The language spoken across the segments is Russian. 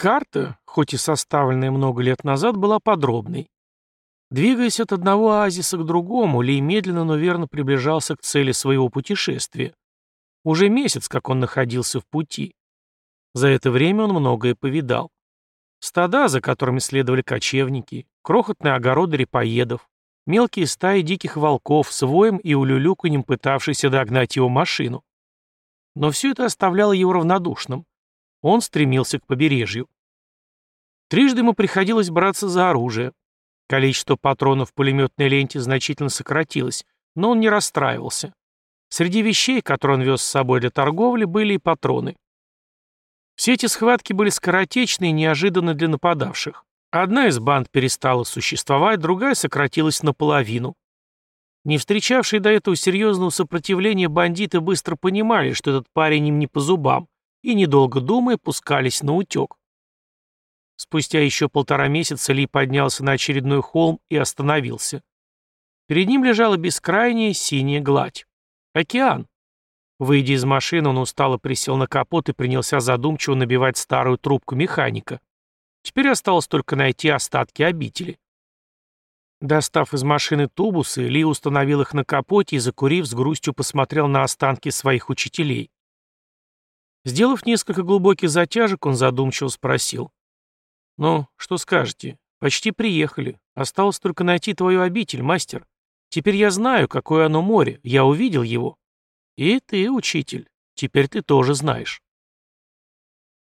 Карта, хоть и составленная много лет назад, была подробной. Двигаясь от одного оазиса к другому, Ли медленно, но верно приближался к цели своего путешествия. Уже месяц, как он находился в пути. За это время он многое повидал. Стада, за которыми следовали кочевники, крохотные огороды репоедов, мелкие стаи диких волков с воем и улюлюканьем пытавшиеся догнать его машину. Но все это оставляло его равнодушным. Он стремился к побережью. Трижды ему приходилось браться за оружие. Количество патронов в пулеметной ленте значительно сократилось, но он не расстраивался. Среди вещей, которые он вез с собой для торговли, были и патроны. Все эти схватки были скоротечны и неожиданны для нападавших. Одна из банд перестала существовать, другая сократилась наполовину. Не встречавшие до этого серьезного сопротивления бандиты быстро понимали, что этот парень им не по зубам, и, недолго думая, пускались на утек. Спустя еще полтора месяца Ли поднялся на очередной холм и остановился. Перед ним лежала бескрайняя синяя гладь. Океан. Выйдя из машины, он устало присел на капот и принялся задумчиво набивать старую трубку механика. Теперь осталось только найти остатки обители. Достав из машины тубусы, Ли установил их на капоте и, закурив, с грустью посмотрел на останки своих учителей. Сделав несколько глубоких затяжек, он задумчиво спросил. «Ну, что скажете? Почти приехали. Осталось только найти твою обитель, мастер. Теперь я знаю, какое оно море. Я увидел его. И ты, учитель, теперь ты тоже знаешь».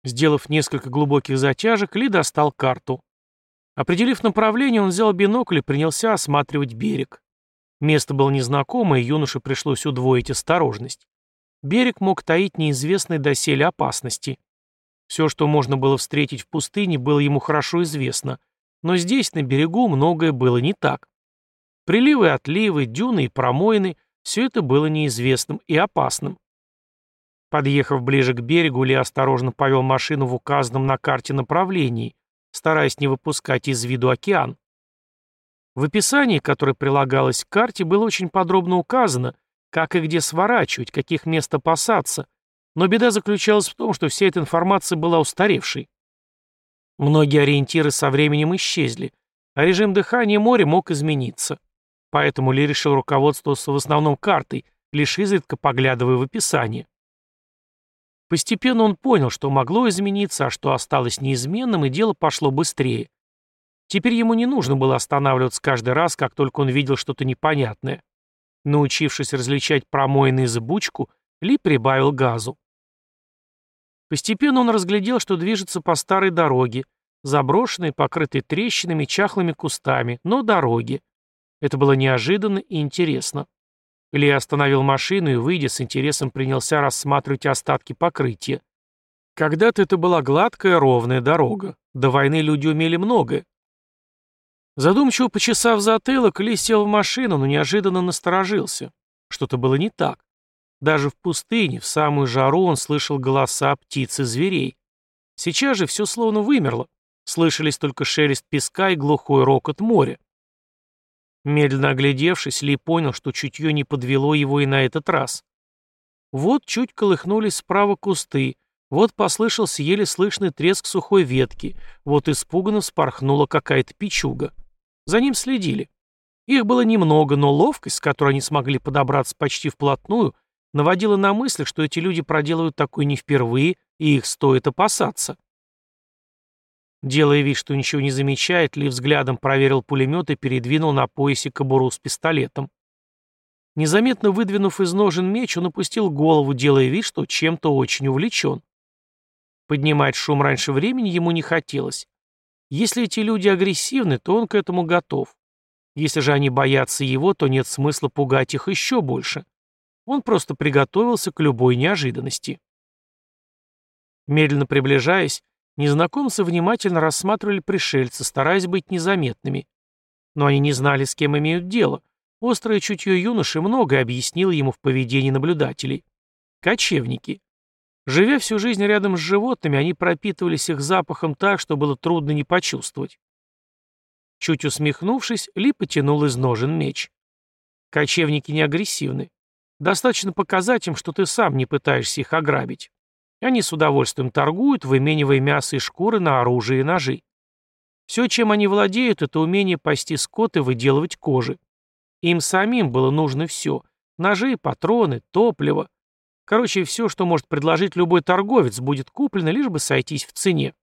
Сделав несколько глубоких затяжек, Ли достал карту. Определив направление, он взял бинокль и принялся осматривать берег. Место было незнакомое, юноше пришлось удвоить осторожность. Берег мог таить неизвестные доселе опасности. Все, что можно было встретить в пустыне, было ему хорошо известно, но здесь, на берегу, многое было не так. Приливы отливы, дюны и промоины – все это было неизвестным и опасным. Подъехав ближе к берегу, Ли осторожно повел машину в указанном на карте направлении, стараясь не выпускать из виду океан. В описании, которое прилагалось к карте, было очень подробно указано, как и где сворачивать, каких мест опасаться, но беда заключалась в том, что вся эта информация была устаревшей. Многие ориентиры со временем исчезли, а режим дыхания моря мог измениться. Поэтому Ли решил руководствоваться в основном картой, лишь изредка поглядывая в описание. Постепенно он понял, что могло измениться, а что осталось неизменным, и дело пошло быстрее. Теперь ему не нужно было останавливаться каждый раз, как только он видел что-то непонятное. Научившись различать промоины и зыбучку, Ли прибавил газу. Постепенно он разглядел, что движется по старой дороге, заброшенной, покрытой трещинами, чахлыми кустами, но дороги. Это было неожиданно и интересно. Илья остановил машину и, выйдя с интересом, принялся рассматривать остатки покрытия. Когда-то это была гладкая, ровная дорога. До войны люди умели многое. Задумчиво почесав затылок, Ли сел в машину, но неожиданно насторожился. Что-то было не так. Даже в пустыне, в самую жару, он слышал голоса птиц и зверей. Сейчас же все словно вымерло. Слышались только шелест песка и глухой рокот моря. Медленно оглядевшись, Ли понял, что чутье не подвело его и на этот раз. Вот чуть колыхнулись справа кусты, вот послышался еле слышный треск сухой ветки, вот испуганно вспорхнула какая-то печуга. За ним следили. Их было немного, но ловкость, с которой они смогли подобраться почти вплотную, наводила на мысль, что эти люди проделывают такое не впервые, и их стоит опасаться. Делая вид, что ничего не замечает, Ли взглядом проверил пулемет и передвинул на поясе кобуру с пистолетом. Незаметно выдвинув из ножен меч, он опустил голову, делая вид, что чем-то очень увлечен. Поднимать шум раньше времени ему не хотелось. Если эти люди агрессивны, то он к этому готов. Если же они боятся его, то нет смысла пугать их еще больше. Он просто приготовился к любой неожиданности. Медленно приближаясь, Незнакомцы внимательно рассматривали пришельца, стараясь быть незаметными. Но они не знали, с кем имеют дело. Острое чутье юноши многое объяснило ему в поведении наблюдателей. Кочевники. Живя всю жизнь рядом с животными, они пропитывались их запахом так, что было трудно не почувствовать. Чуть усмехнувшись, Ли потянул из ножен меч. Кочевники не агрессивны. Достаточно показать им, что ты сам не пытаешься их ограбить. Они с удовольствием торгуют, выменивая мясо и шкуры на оружие и ножи. Все, чем они владеют, это умение пасти скот и выделывать кожи. Им самим было нужно все. Ножи, патроны, топливо. Короче, все, что может предложить любой торговец, будет куплено, лишь бы сойтись в цене.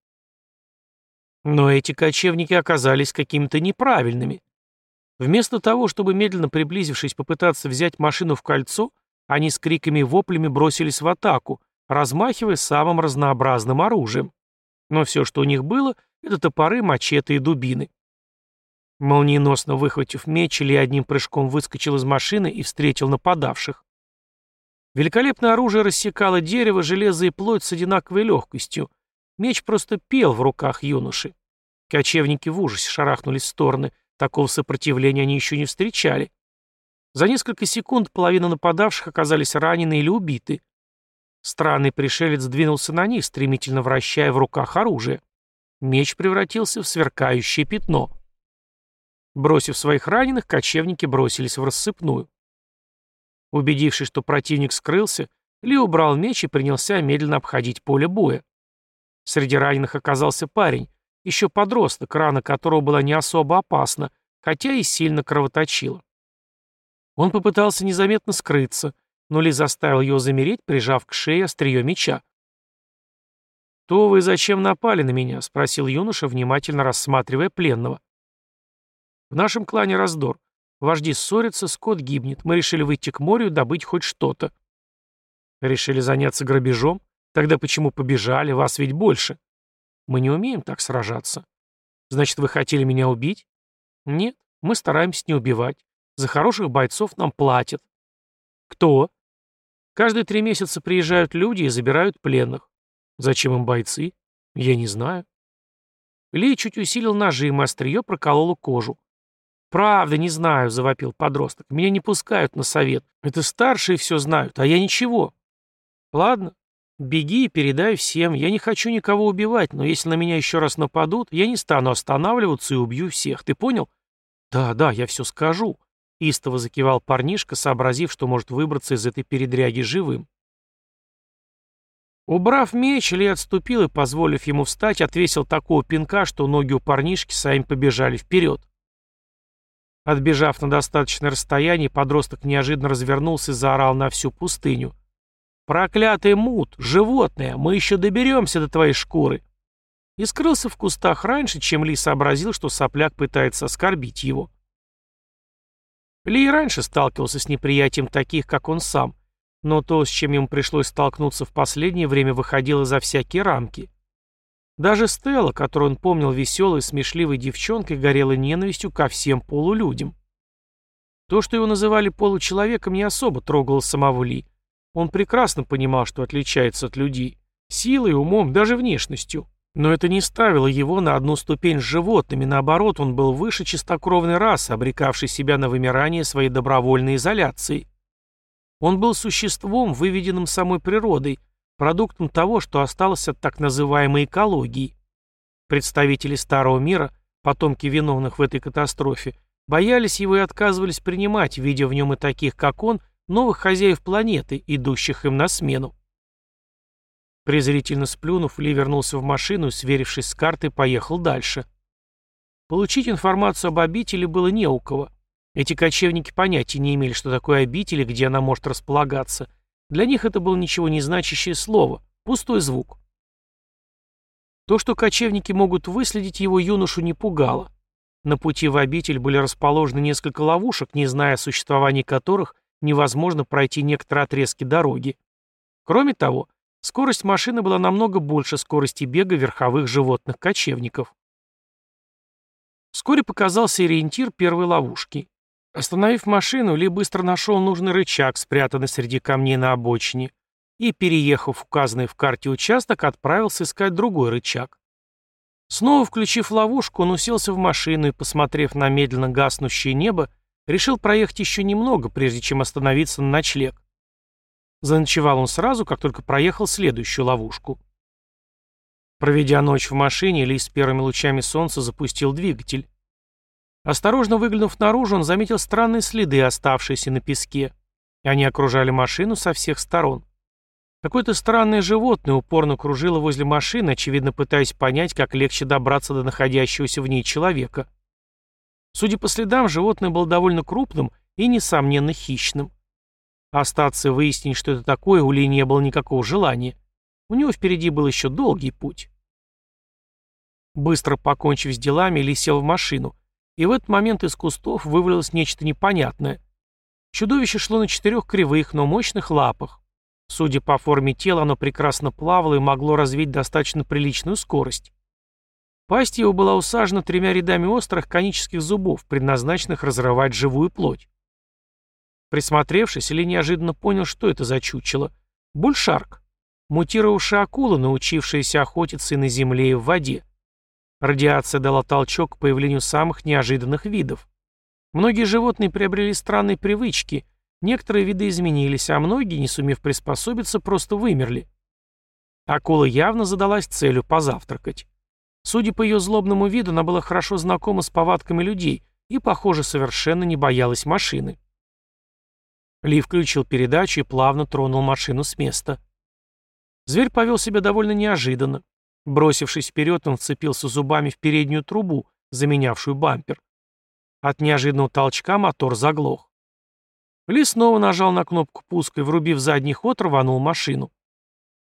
Но эти кочевники оказались какими-то неправильными. Вместо того, чтобы медленно приблизившись попытаться взять машину в кольцо, они с криками и воплями бросились в атаку, размахивая самым разнообразным оружием. Но все, что у них было, это топоры, мачете и дубины. Молниеносно выхватив меч, Ли одним прыжком выскочил из машины и встретил нападавших. Великолепное оружие рассекало дерево, железо и плоть с одинаковой легкостью. Меч просто пел в руках юноши. Кочевники в ужасе шарахнулись в стороны. Такого сопротивления они еще не встречали. За несколько секунд половина нападавших оказались ранены или убиты. Странный пришелец двинулся на них, стремительно вращая в руках оружие. Меч превратился в сверкающее пятно. Бросив своих раненых, кочевники бросились в рассыпную. Убедившись, что противник скрылся, Ли убрал меч и принялся медленно обходить поле боя. Среди раненых оказался парень, еще подросток, рана которого была не особо опасна, хотя и сильно кровоточила. Он попытался незаметно скрыться, но Ли заставил его замереть, прижав к шее острие меча. «Кто вы зачем напали на меня?» — спросил юноша, внимательно рассматривая пленного. «В нашем клане раздор. Вожди ссорятся, скот гибнет. Мы решили выйти к морю и добыть хоть что-то». «Решили заняться грабежом? Тогда почему побежали? Вас ведь больше». «Мы не умеем так сражаться». «Значит, вы хотели меня убить?» «Нет, мы стараемся не убивать. За хороших бойцов нам платят». «Кто?» «Каждые три месяца приезжают люди и забирают пленных. Зачем им бойцы? Я не знаю». Ли чуть усилил нажим, и острие прокололо кожу. «Правда, не знаю», — завопил подросток. «Меня не пускают на совет. Это старшие все знают, а я ничего». «Ладно, беги и передай всем. Я не хочу никого убивать, но если на меня еще раз нападут, я не стану останавливаться и убью всех. Ты понял?» «Да, да, я все скажу», — истово закивал парнишка, сообразив, что может выбраться из этой передряги живым. Убрав меч, Ли отступил и, позволив ему встать, отвесил такого пинка, что ноги у парнишки сами побежали вперед. Отбежав на достаточное расстояние, подросток неожиданно развернулся и заорал на всю пустыню. «Проклятый мут! Животное! Мы еще доберемся до твоей шкуры!» И скрылся в кустах раньше, чем Ли сообразил, что сопляк пытается оскорбить его. Ли и раньше сталкивался с неприятием таких, как он сам, но то, с чем ему пришлось столкнуться в последнее время, выходило за всякие рамки. Даже Стелла, которую он помнил веселой, смешливой девчонкой, горела ненавистью ко всем полулюдям. То, что его называли получеловеком, не особо трогало самого Ли. Он прекрасно понимал, что отличается от людей. Силой, умом, даже внешностью. Но это не ставило его на одну ступень с животными, наоборот, он был выше чистокровной расы, обрекавшей себя на вымирание своей добровольной изоляции. Он был существом, выведенным самой природой, продуктом того, что осталось от так называемой экологии. Представители Старого мира, потомки виновных в этой катастрофе, боялись его и отказывались принимать, видя в нем и таких, как он, новых хозяев планеты, идущих им на смену. Презрительно сплюнув, Ли вернулся в машину и, сверившись с картой, поехал дальше. Получить информацию об обители было не у кого. Эти кочевники понятия не имели, что такое обитель и где она может располагаться – для них это было ничего не значащее слово, пустой звук. То, что кочевники могут выследить его, юношу не пугало. На пути в обитель были расположены несколько ловушек, не зная о существовании которых невозможно пройти некоторые отрезки дороги. Кроме того, скорость машины была намного больше скорости бега верховых животных-кочевников. Вскоре показался ориентир первой ловушки. Остановив машину, Ли быстро нашел нужный рычаг, спрятанный среди камней на обочине, и, переехав указанный в карте участок, отправился искать другой рычаг. Снова включив ловушку, он уселся в машину и, посмотрев на медленно гаснущее небо, решил проехать еще немного, прежде чем остановиться на ночлег. Заночевал он сразу, как только проехал следующую ловушку. Проведя ночь в машине, Ли с первыми лучами солнца запустил двигатель. Осторожно выглянув наружу, он заметил странные следы, оставшиеся на песке. Они окружали машину со всех сторон. Какое-то странное животное упорно кружило возле машины, очевидно пытаясь понять, как легче добраться до находящегося в ней человека. Судя по следам, животное было довольно крупным и, несомненно, хищным. Остаться и выяснить, что это такое, у Ли не было никакого желания. У него впереди был еще долгий путь. Быстро покончив с делами, Ли сел в машину, и в этот момент из кустов вывалилось нечто непонятное. Чудовище шло на четырех кривых, но мощных лапах. Судя по форме тела, оно прекрасно плавало и могло развить достаточно приличную скорость. Пасть его была усажена тремя рядами острых конических зубов, предназначенных разрывать живую плоть. Присмотревшись, Ли неожиданно понял, что это за чучело. Бульшарк. Мутировавшая акула, научившаяся охотиться и на земле, и в воде. Радиация дала толчок к появлению самых неожиданных видов. Многие животные приобрели странные привычки, некоторые виды изменились, а многие, не сумев приспособиться, просто вымерли. Акула явно задалась целью позавтракать. Судя по ее злобному виду, она была хорошо знакома с повадками людей и, похоже, совершенно не боялась машины. Ли включил передачу и плавно тронул машину с места. Зверь повел себя довольно неожиданно. Бросившись вперед, он вцепился зубами в переднюю трубу, заменявшую бампер. От неожиданного толчка мотор заглох. Ли снова нажал на кнопку пуска и, врубив задний ход, рванул машину.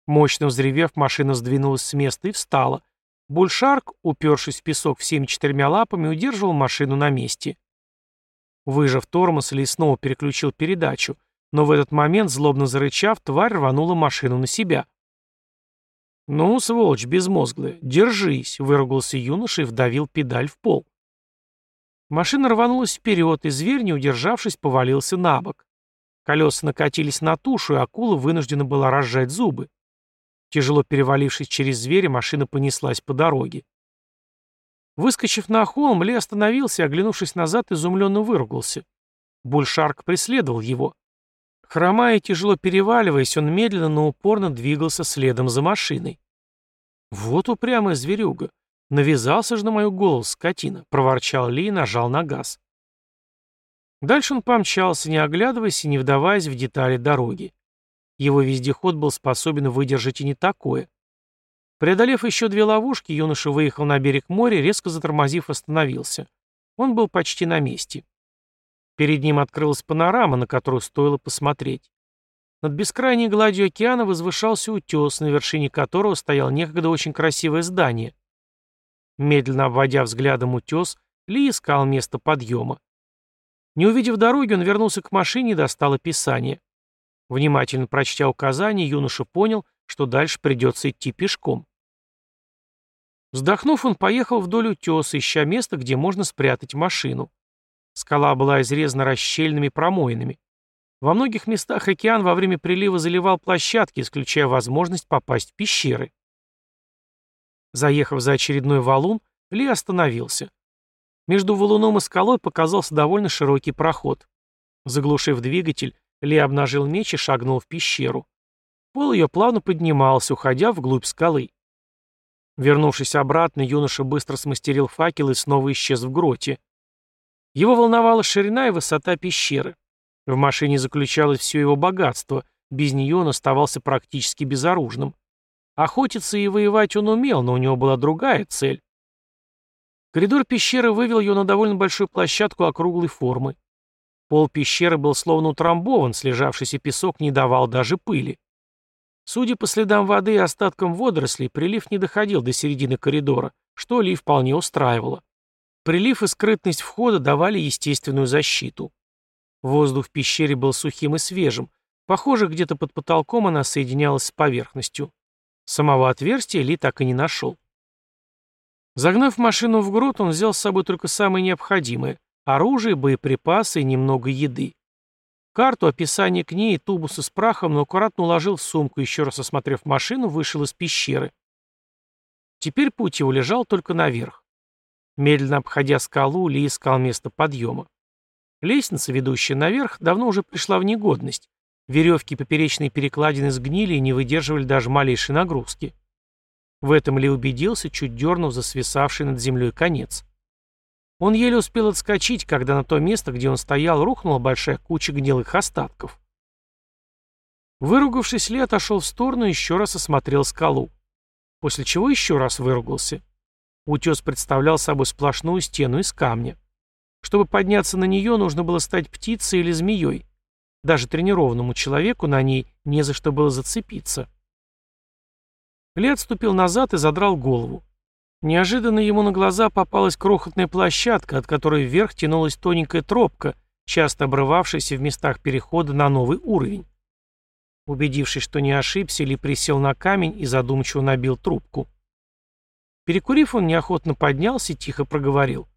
Мощно взревев, машина сдвинулась с места и встала. Бульшарк, упершись в песок всеми четырьмя лапами, удерживал машину на месте. Выжав тормоз, Ли снова переключил передачу, но в этот момент, злобно зарычав, тварь рванула машину на себя. «Ну, сволочь безмозглая, держись!» — выругался юноша и вдавил педаль в пол. Машина рванулась вперед, и зверь, не удержавшись, повалился на бок. Колеса накатились на тушу, и акула вынуждена была разжать зубы. Тяжело перевалившись через зверя, машина понеслась по дороге. Выскочив на холм, Ли остановился и, оглянувшись назад, изумленно выругался. Бульшарк преследовал его. Хромая и тяжело переваливаясь, он медленно, но упорно двигался следом за машиной. «Вот упрямая зверюга! Навязался же на мою голову, скотина!» — проворчал Ли и нажал на газ. Дальше он помчался, не оглядываясь и не вдаваясь в детали дороги. Его вездеход был способен выдержать и не такое. Преодолев еще две ловушки, юноша выехал на берег моря, резко затормозив, остановился. Он был почти на месте. Перед ним открылась панорама, на которую стоило посмотреть. Над бескрайней гладью океана возвышался утес, на вершине которого стояло некогда очень красивое здание. Медленно обводя взглядом утес, Ли искал место подъема. Не увидев дороги, он вернулся к машине и достал описание. Внимательно прочтя указания, юноша понял, что дальше придется идти пешком. Вздохнув, он поехал вдоль утеса, ища место, где можно спрятать машину. Скала была изрезана расщельными промоинами. Во многих местах океан во время прилива заливал площадки, исключая возможность попасть в пещеры. Заехав за очередной валун, Ли остановился. Между валуном и скалой показался довольно широкий проход. Заглушив двигатель, Ли обнажил меч и шагнул в пещеру. Пол ее плавно поднимался, уходя вглубь скалы. Вернувшись обратно, юноша быстро смастерил факел и снова исчез в гроте. Его волновала ширина и высота пещеры. В машине заключалось все его богатство, без нее он оставался практически безоружным. Охотиться и воевать он умел, но у него была другая цель. Коридор пещеры вывел ее на довольно большую площадку округлой формы. Пол пещеры был словно утрамбован, слежавшийся песок не давал даже пыли. Судя по следам воды и остаткам водорослей, прилив не доходил до середины коридора, что Ли вполне устраивало. Прилив и скрытность входа давали естественную защиту. Воздух в пещере был сухим и свежим. Похоже, где-то под потолком она соединялась с поверхностью. Самого отверстия Ли так и не нашел. Загнав машину в грот, он взял с собой только самое необходимое – оружие, боеприпасы и немного еды. Карту, описание к ней и тубусы с прахом, но аккуратно уложил в сумку, еще раз осмотрев машину, вышел из пещеры. Теперь путь его лежал только наверх. Медленно обходя скалу, Ли искал место подъема. Лестница, ведущая наверх, давно уже пришла в негодность. Веревки поперечной перекладины сгнили и не выдерживали даже малейшей нагрузки. В этом Ли убедился, чуть дернув за свисавший над землей конец. Он еле успел отскочить, когда на то место, где он стоял, рухнула большая куча гнилых остатков. Выругавшись, Ли отошел в сторону и еще раз осмотрел скалу. После чего еще раз выругался. Утес представлял собой сплошную стену из камня. Чтобы подняться на нее, нужно было стать птицей или змеей. Даже тренированному человеку на ней не за что было зацепиться. Ли отступил назад и задрал голову. Неожиданно ему на глаза попалась крохотная площадка, от которой вверх тянулась тоненькая тропка, часто обрывавшаяся в местах перехода на новый уровень. Убедившись, что не ошибся, Ли присел на камень и задумчиво набил трубку. Перекурив, он неохотно поднялся и тихо проговорил.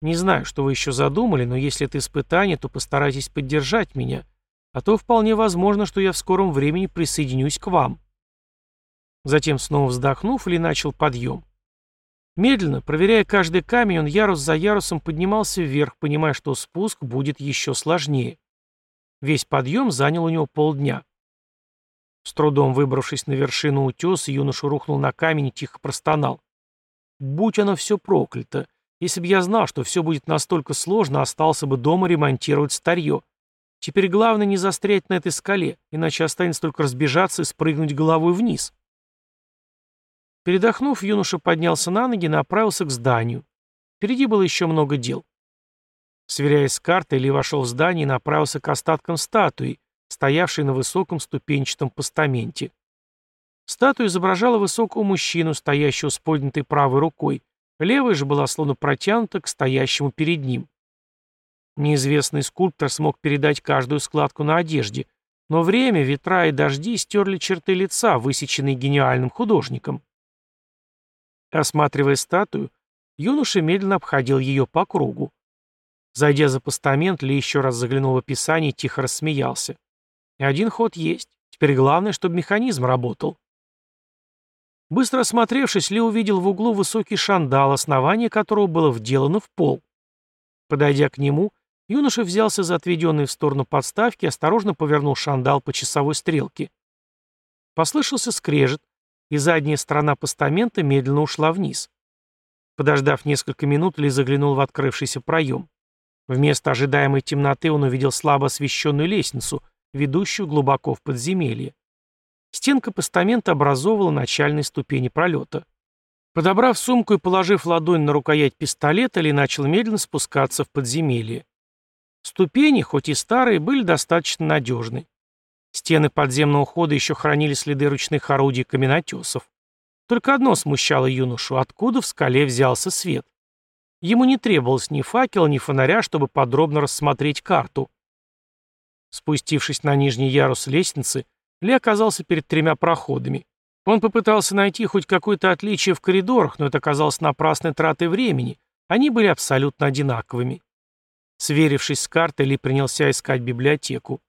«Не знаю, что вы еще задумали, но если это испытание, то постарайтесь поддержать меня, а то вполне возможно, что я в скором времени присоединюсь к вам». Затем, снова вздохнув, Ли начал подъем. Медленно, проверяя каждый камень, он ярус за ярусом поднимался вверх, понимая, что спуск будет еще сложнее. Весь подъем занял у него полдня. С трудом выбравшись на вершину утеса, юноша рухнул на камень и тихо простонал. «Будь оно все проклято! Если бы я знал, что все будет настолько сложно, остался бы дома ремонтировать старье. Теперь главное не застрять на этой скале, иначе останется только разбежаться и спрыгнуть головой вниз». Передохнув, юноша поднялся на ноги и направился к зданию. Впереди было еще много дел. Сверяясь с картой, Ли вошел в здание и направился к остаткам статуи, стоявшей на высоком ступенчатом постаменте. Статуя изображала высокого мужчину, стоящего с поднятой правой рукой, левая же была словно протянута к стоящему перед ним. Неизвестный скульптор смог передать каждую складку на одежде, но время, ветра и дожди стерли черты лица, высеченные гениальным художником. Осматривая статую, юноша медленно обходил ее по кругу. Зайдя за постамент, Ли еще раз заглянул в описание и тихо рассмеялся. Один ход есть. Теперь главное, чтобы механизм работал. Быстро осмотревшись, Ли увидел в углу высокий шандал, основание которого было вделано в пол. Подойдя к нему, юноша взялся за отведенные в сторону подставки и осторожно повернул шандал по часовой стрелке. Послышался скрежет, и задняя сторона постамента медленно ушла вниз. Подождав несколько минут, Ли заглянул в открывшийся проем. Вместо ожидаемой темноты он увидел слабо освещенную лестницу, ведущую глубоко в подземелье. Стенка постамента образовывала начальные ступени пролета. Подобрав сумку и положив ладонь на рукоять пистолета, Ли начал медленно спускаться в подземелье. Ступени, хоть и старые, были достаточно надежны. Стены подземного хода еще хранили следы ручных орудий каменотесов. Только одно смущало юношу, откуда в скале взялся свет. Ему не требовалось ни факела, ни фонаря, чтобы подробно рассмотреть карту. Спустившись на нижний ярус лестницы, Ли оказался перед тремя проходами. Он попытался найти хоть какое-то отличие в коридорах, но это оказалось напрасной тратой времени. Они были абсолютно одинаковыми. Сверившись с картой, Ли принялся искать библиотеку.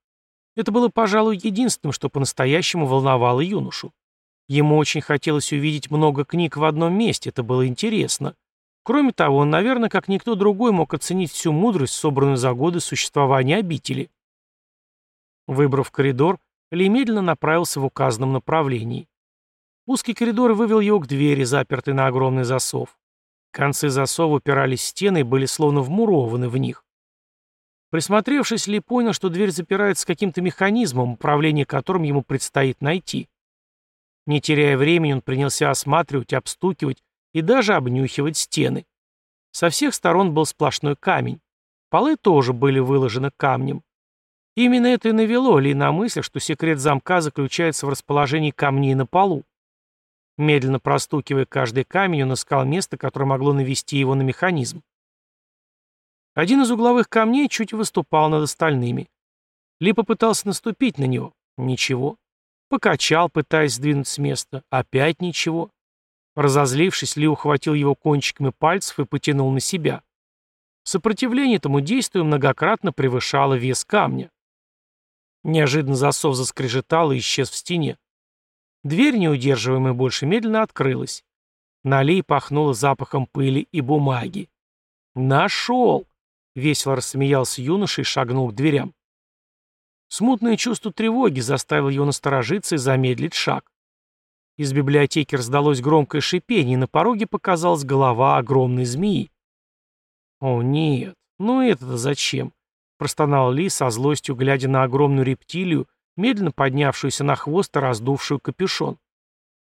Это было, пожалуй, единственным, что по-настоящему волновало юношу. Ему очень хотелось увидеть много книг в одном месте, это было интересно. Кроме того, он, наверное, как никто другой мог оценить всю мудрость, собранную за годы существования обители. Выбрав коридор, Ли медленно направился в указанном направлении. Узкий коридор вывел его к двери, запертой на огромный засов. Концы засова упирались в стены и были словно вмурованы в них. Присмотревшись, Ли понял, что дверь запирается каким-то механизмом, управление которым ему предстоит найти. Не теряя времени, он принялся осматривать, обстукивать и даже обнюхивать стены. Со всех сторон был сплошной камень. Полы тоже были выложены камнем. Именно это и навело Ли на мысль, что секрет замка заключается в расположении камней на полу. Медленно простукивая каждый камень, он искал место, которое могло навести его на механизм. Один из угловых камней чуть выступал над остальными. Ли попытался наступить на него. Ничего. Покачал, пытаясь сдвинуть с места. Опять ничего. Разозлившись, Ли ухватил его кончиками пальцев и потянул на себя. Сопротивление этому действию многократно превышало вес камня. Неожиданно засов заскрежетал и исчез в стене. Дверь, не удерживаемая больше, медленно открылась. На Ли пахнуло запахом пыли и бумаги. «Нашел!» Весело рассмеялся юноша и шагнул к дверям. Смутное чувство тревоги заставило его насторожиться и замедлить шаг. Из библиотеки раздалось громкое шипение, и на пороге показалась голова огромной змеи. «О, нет, ну это-то зачем?» — простонал Ли со злостью, глядя на огромную рептилию, медленно поднявшуюся на хвост и раздувшую капюшон.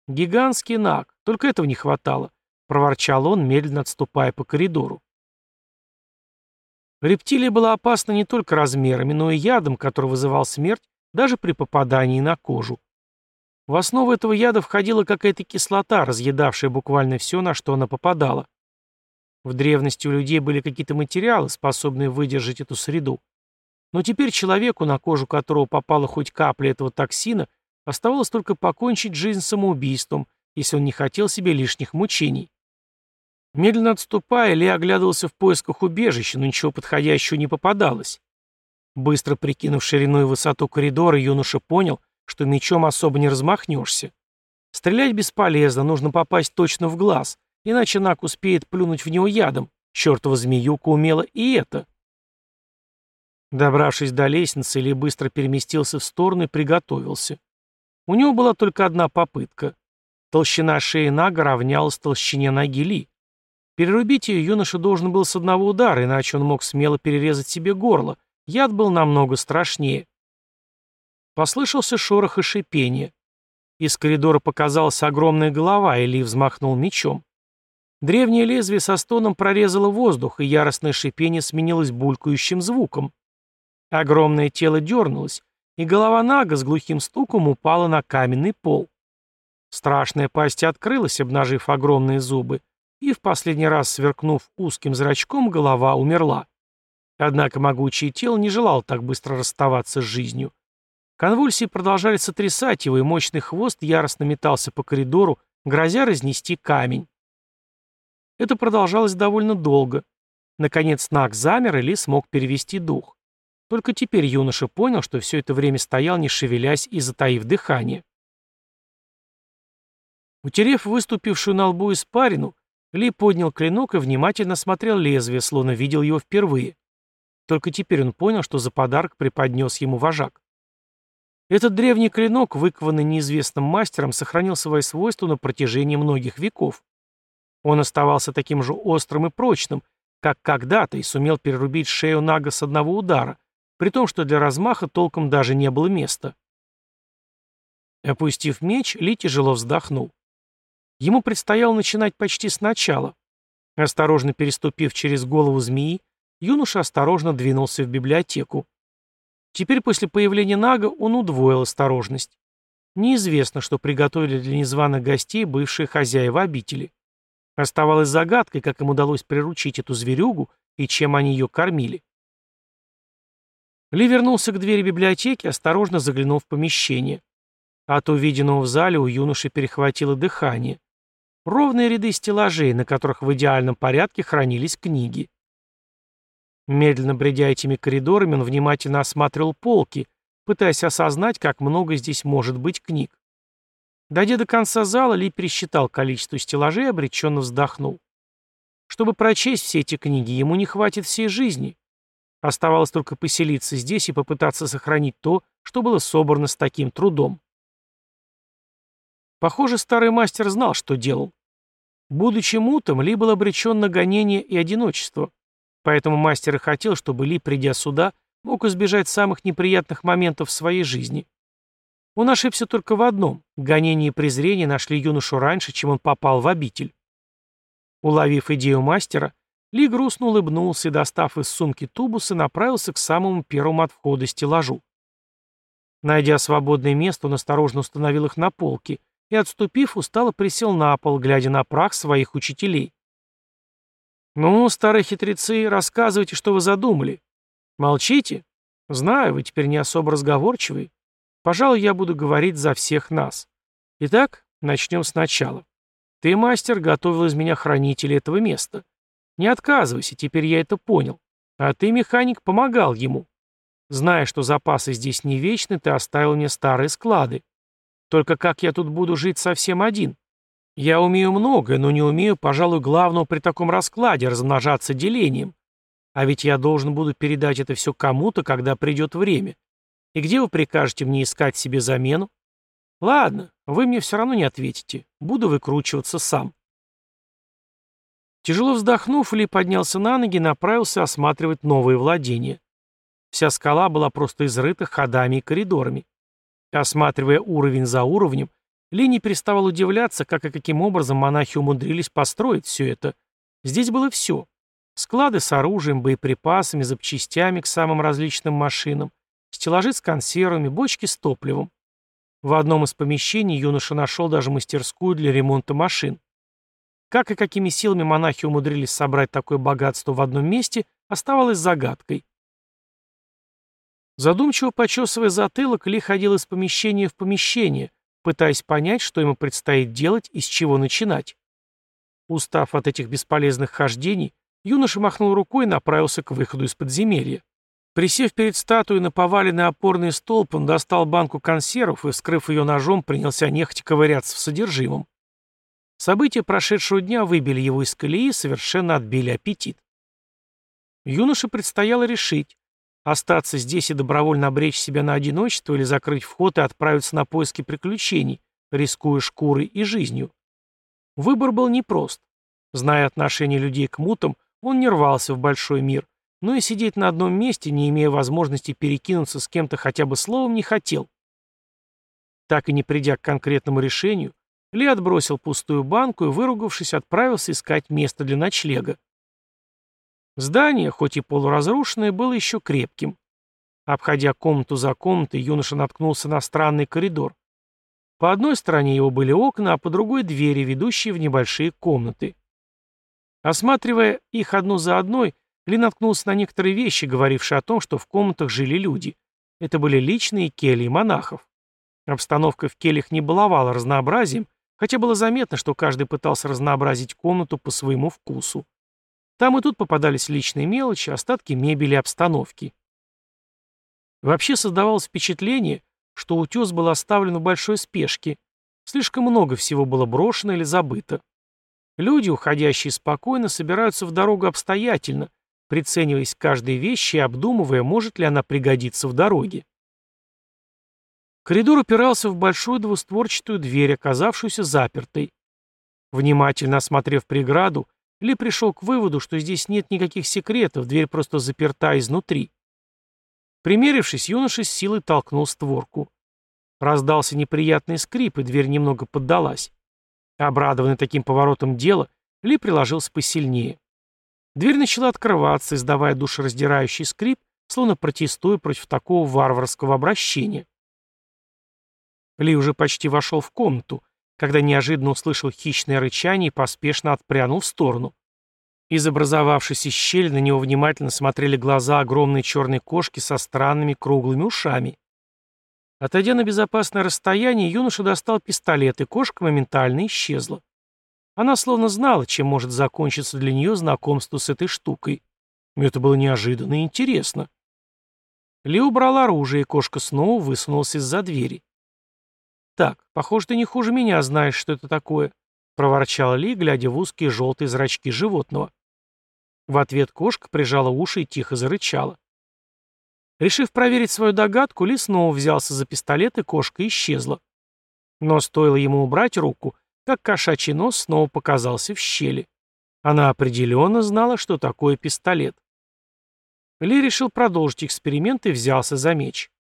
«Гигантский наг, только этого не хватало», — проворчал он, медленно отступая по коридору. Рептилия была опасна не только размерами, но и ядом, который вызывал смерть даже при попадании на кожу. В основу этого яда входила какая-то кислота, разъедавшая буквально все, на что она попадала. В древности у людей были какие-то материалы, способные выдержать эту среду. Но теперь человеку, на кожу которого попала хоть капля этого токсина, оставалось только покончить жизнь самоубийством, если он не хотел себе лишних мучений. Медленно отступая, Ли оглядывался в поисках убежища, но ничего подходящего не попадалось. Быстро прикинув ширину и высоту коридора, юноша понял, что мечом особо не размахнешься. Стрелять бесполезно, нужно попасть точно в глаз, иначе Нак успеет плюнуть в него ядом. Чертова змеюка умела и это. Добравшись до лестницы, Ли быстро переместился в сторону и приготовился. У него была только одна попытка. Толщина шеи Нага равнялась толщине ноги Ли. Перерубить ее юноша должен был с одного удара, иначе он мог смело перерезать себе горло. Яд был намного страшнее. Послышался шорох и шипение. Из коридора показалась огромная голова, и Ли взмахнул мечом. Древнее лезвие со стоном прорезало воздух, и яростное шипение сменилось булькающим звуком. Огромное тело дернулось, и голова Нага с глухим стуком упала на каменный пол. Страшная пасть открылась, обнажив огромные зубы, и в последний раз, сверкнув узким зрачком, голова умерла. Однако могучее тело не желало так быстро расставаться с жизнью. Конвульсии продолжали сотрясать его, и мощный хвост яростно метался по коридору, грозя разнести камень. Это продолжалось довольно долго. Наконец Наг замер, и Ли смог перевести дух. Только теперь юноша понял, что все это время стоял, не шевелясь и затаив дыхание. Утерев выступившую на лбу испарину, Ли поднял клинок и внимательно смотрел лезвие, словно видел его впервые. Только теперь он понял, что за подарок преподнес ему вожак. Этот древний клинок, выкованный неизвестным мастером, сохранил свои свойства на протяжении многих веков. Он оставался таким же острым и прочным, как когда-то, и сумел перерубить шею Нага с одного удара, при том, что для размаха толком даже не было места. Опустив меч, Ли тяжело вздохнул. Ему предстояло начинать почти сначала. Осторожно переступив через голову змеи, юноша осторожно двинулся в библиотеку. Теперь после появления Нага он удвоил осторожность. Неизвестно, что приготовили для незваных гостей бывшие хозяева обители. Оставалось загадкой, как им удалось приручить эту зверюгу и чем они ее кормили. Ли вернулся к двери библиотеки, осторожно заглянул в помещение. От увиденного в зале у юноши перехватило дыхание. Ровные ряды стеллажей, на которых в идеальном порядке хранились книги. Медленно бредя этими коридорами, он внимательно осматривал полки, пытаясь осознать, как много здесь может быть книг. Дойдя до конца зала, Ли пересчитал количество стеллажей и обреченно вздохнул. Чтобы прочесть все эти книги, ему не хватит всей жизни. Оставалось только поселиться здесь и попытаться сохранить то, что было собрано с таким трудом. Похоже, старый мастер знал, что делал. Будучи мутом, Ли был обречен на гонение и одиночество. Поэтому мастер и хотел, чтобы Ли, придя сюда, мог избежать самых неприятных моментов в своей жизни. Он ошибся только в одном. Гонение и презрение нашли юношу раньше, чем он попал в обитель. Уловив идею мастера, ли грустно улыбнулся и, достав из сумки тубусы, направился к самому первому от входа стеллажу. Найдя свободное место, он осторожно установил их на полке и, отступив, устало присел на пол, глядя на прах своих учителей. «Ну, старые хитрецы, рассказывайте, что вы задумали. Молчите? Знаю, вы теперь не особо разговорчивые. Пожалуй, я буду говорить за всех нас. Итак, начнем сначала. Ты, мастер, готовил из меня хранителя этого места. Не отказывайся, теперь я это понял. А ты, механик, помогал ему. Зная, что запасы здесь не вечны, ты оставил мне старые склады. Только как я тут буду жить совсем один? Я умею многое, но не умею, пожалуй, главного при таком раскладе — размножаться делением. А ведь я должен буду передать это все кому-то, когда придет время. И где вы прикажете мне искать себе замену? Ладно, вы мне все равно не ответите. Буду выкручиваться сам. Тяжело вздохнув, Ли поднялся на ноги и направился осматривать новые владения. Вся скала была просто изрыта ходами и коридорами. Осматривая уровень за уровнем, Ли не переставал удивляться, как и каким образом монахи умудрились построить все это. Здесь было все. Склады с оружием, боеприпасами, запчастями к самым различным машинам, стеллажи с консервами, бочки с топливом. В одном из помещений юноша нашел даже мастерскую для ремонта машин. Как и какими силами монахи умудрились собрать такое богатство в одном месте, оставалось загадкой. Задумчиво почесывая затылок, Ли ходил из помещения в помещение, пытаясь понять, что ему предстоит делать и с чего начинать. Устав от этих бесполезных хождений, юноша махнул рукой и направился к выходу из подземелья. Присев перед статуей на поваленный опорный столб, он достал банку консервов и, вскрыв ее ножом, принялся нехотя ковыряться в содержимом. События прошедшего дня выбили его из колеи совершенно отбили аппетит. Юноше предстояло решить, остаться здесь и добровольно обречь себя на одиночество или закрыть вход и отправиться на поиски приключений, рискуя шкурой и жизнью. Выбор был непрост. Зная отношение людей к мутам, он не рвался в большой мир, но и сидеть на одном месте, не имея возможности перекинуться с кем-то хотя бы словом, не хотел. Так и не придя к конкретному решению, Ли отбросил пустую банку и, выругавшись, отправился искать место для ночлега. Здание, хоть и полуразрушенное, было еще крепким. Обходя комнату за комнатой, юноша наткнулся на странный коридор. По одной стороне его были окна, а по другой — двери, ведущие в небольшие комнаты. Осматривая их одну за одной, Ли наткнулся на некоторые вещи, говорившие о том, что в комнатах жили люди. Это были личные кельи монахов. Обстановка в кельях не баловала разнообразием, хотя было заметно, что каждый пытался разнообразить комнату по своему вкусу. Там и тут попадались личные мелочи, остатки мебели и обстановки. Вообще создавалось впечатление, что утес был оставлен в большой спешке. Слишком много всего было брошено или забыто. Люди, уходящие спокойно, собираются в дорогу обстоятельно, прицениваясь к каждой вещи и обдумывая, может ли она пригодиться в дороге. Коридор упирался в большую двустворчатую дверь, оказавшуюся запертой. Внимательно осмотрев преграду, Ли пришел к выводу, что здесь нет никаких секретов, дверь просто заперта изнутри. Примерившись, юноша с силой толкнул створку. Раздался неприятный скрип, и дверь немного поддалась. Обрадованный таким поворотом дела, Ли приложился посильнее. Дверь начала открываться, издавая душераздирающий скрип, словно протестуя против такого варварского обращения. Ли уже почти вошел в комнату, когда неожиданно услышал хищное рычание и поспешно отпрянул в сторону. Из образовавшейся щели на него внимательно смотрели глаза огромной черной кошки со странными круглыми ушами. Отойдя на безопасное расстояние, юноша достал пистолет, и кошка моментально исчезла. Она словно знала, чем может закончиться для нее знакомство с этой штукой. И это было неожиданно и интересно. Ли убрал оружие, и кошка снова высунулась из-за двери. «Так, похоже, ты не хуже меня знаешь, что это такое», — проворчал Ли, глядя в узкие желтые зрачки животного. В ответ кошка прижала уши и тихо зарычала. Решив проверить свою догадку, Ли снова взялся за пистолет, и кошка исчезла. Но стоило ему убрать руку, как кошачий нос снова показался в щели. Она определенно знала, что такое пистолет. Ли решил продолжить эксперимент и взялся за меч.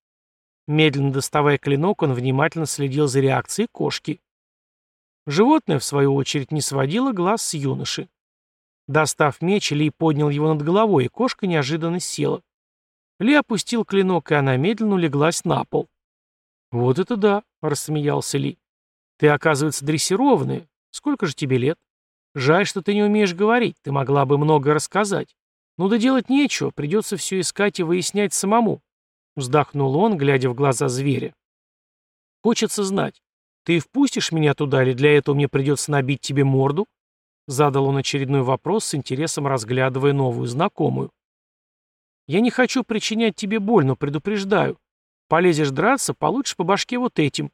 Медленно доставая клинок, он внимательно следил за реакцией кошки. Животное, в свою очередь, не сводило глаз с юноши. Достав меч, Ли поднял его над головой, и кошка неожиданно села. Ли опустил клинок, и она медленно улеглась на пол. «Вот это да!» — рассмеялся Ли. «Ты, оказывается, дрессированная. Сколько же тебе лет? Жаль, что ты не умеешь говорить, ты могла бы многое рассказать. Ну да делать нечего, придется все искать и выяснять самому». Вздохнул он, глядя в глаза зверя. «Хочется знать, ты впустишь меня туда, или для этого мне придется набить тебе морду?» Задал он очередной вопрос с интересом разглядывая новую знакомую. «Я не хочу причинять тебе боль, но предупреждаю. Полезешь драться, получишь по башке вот этим».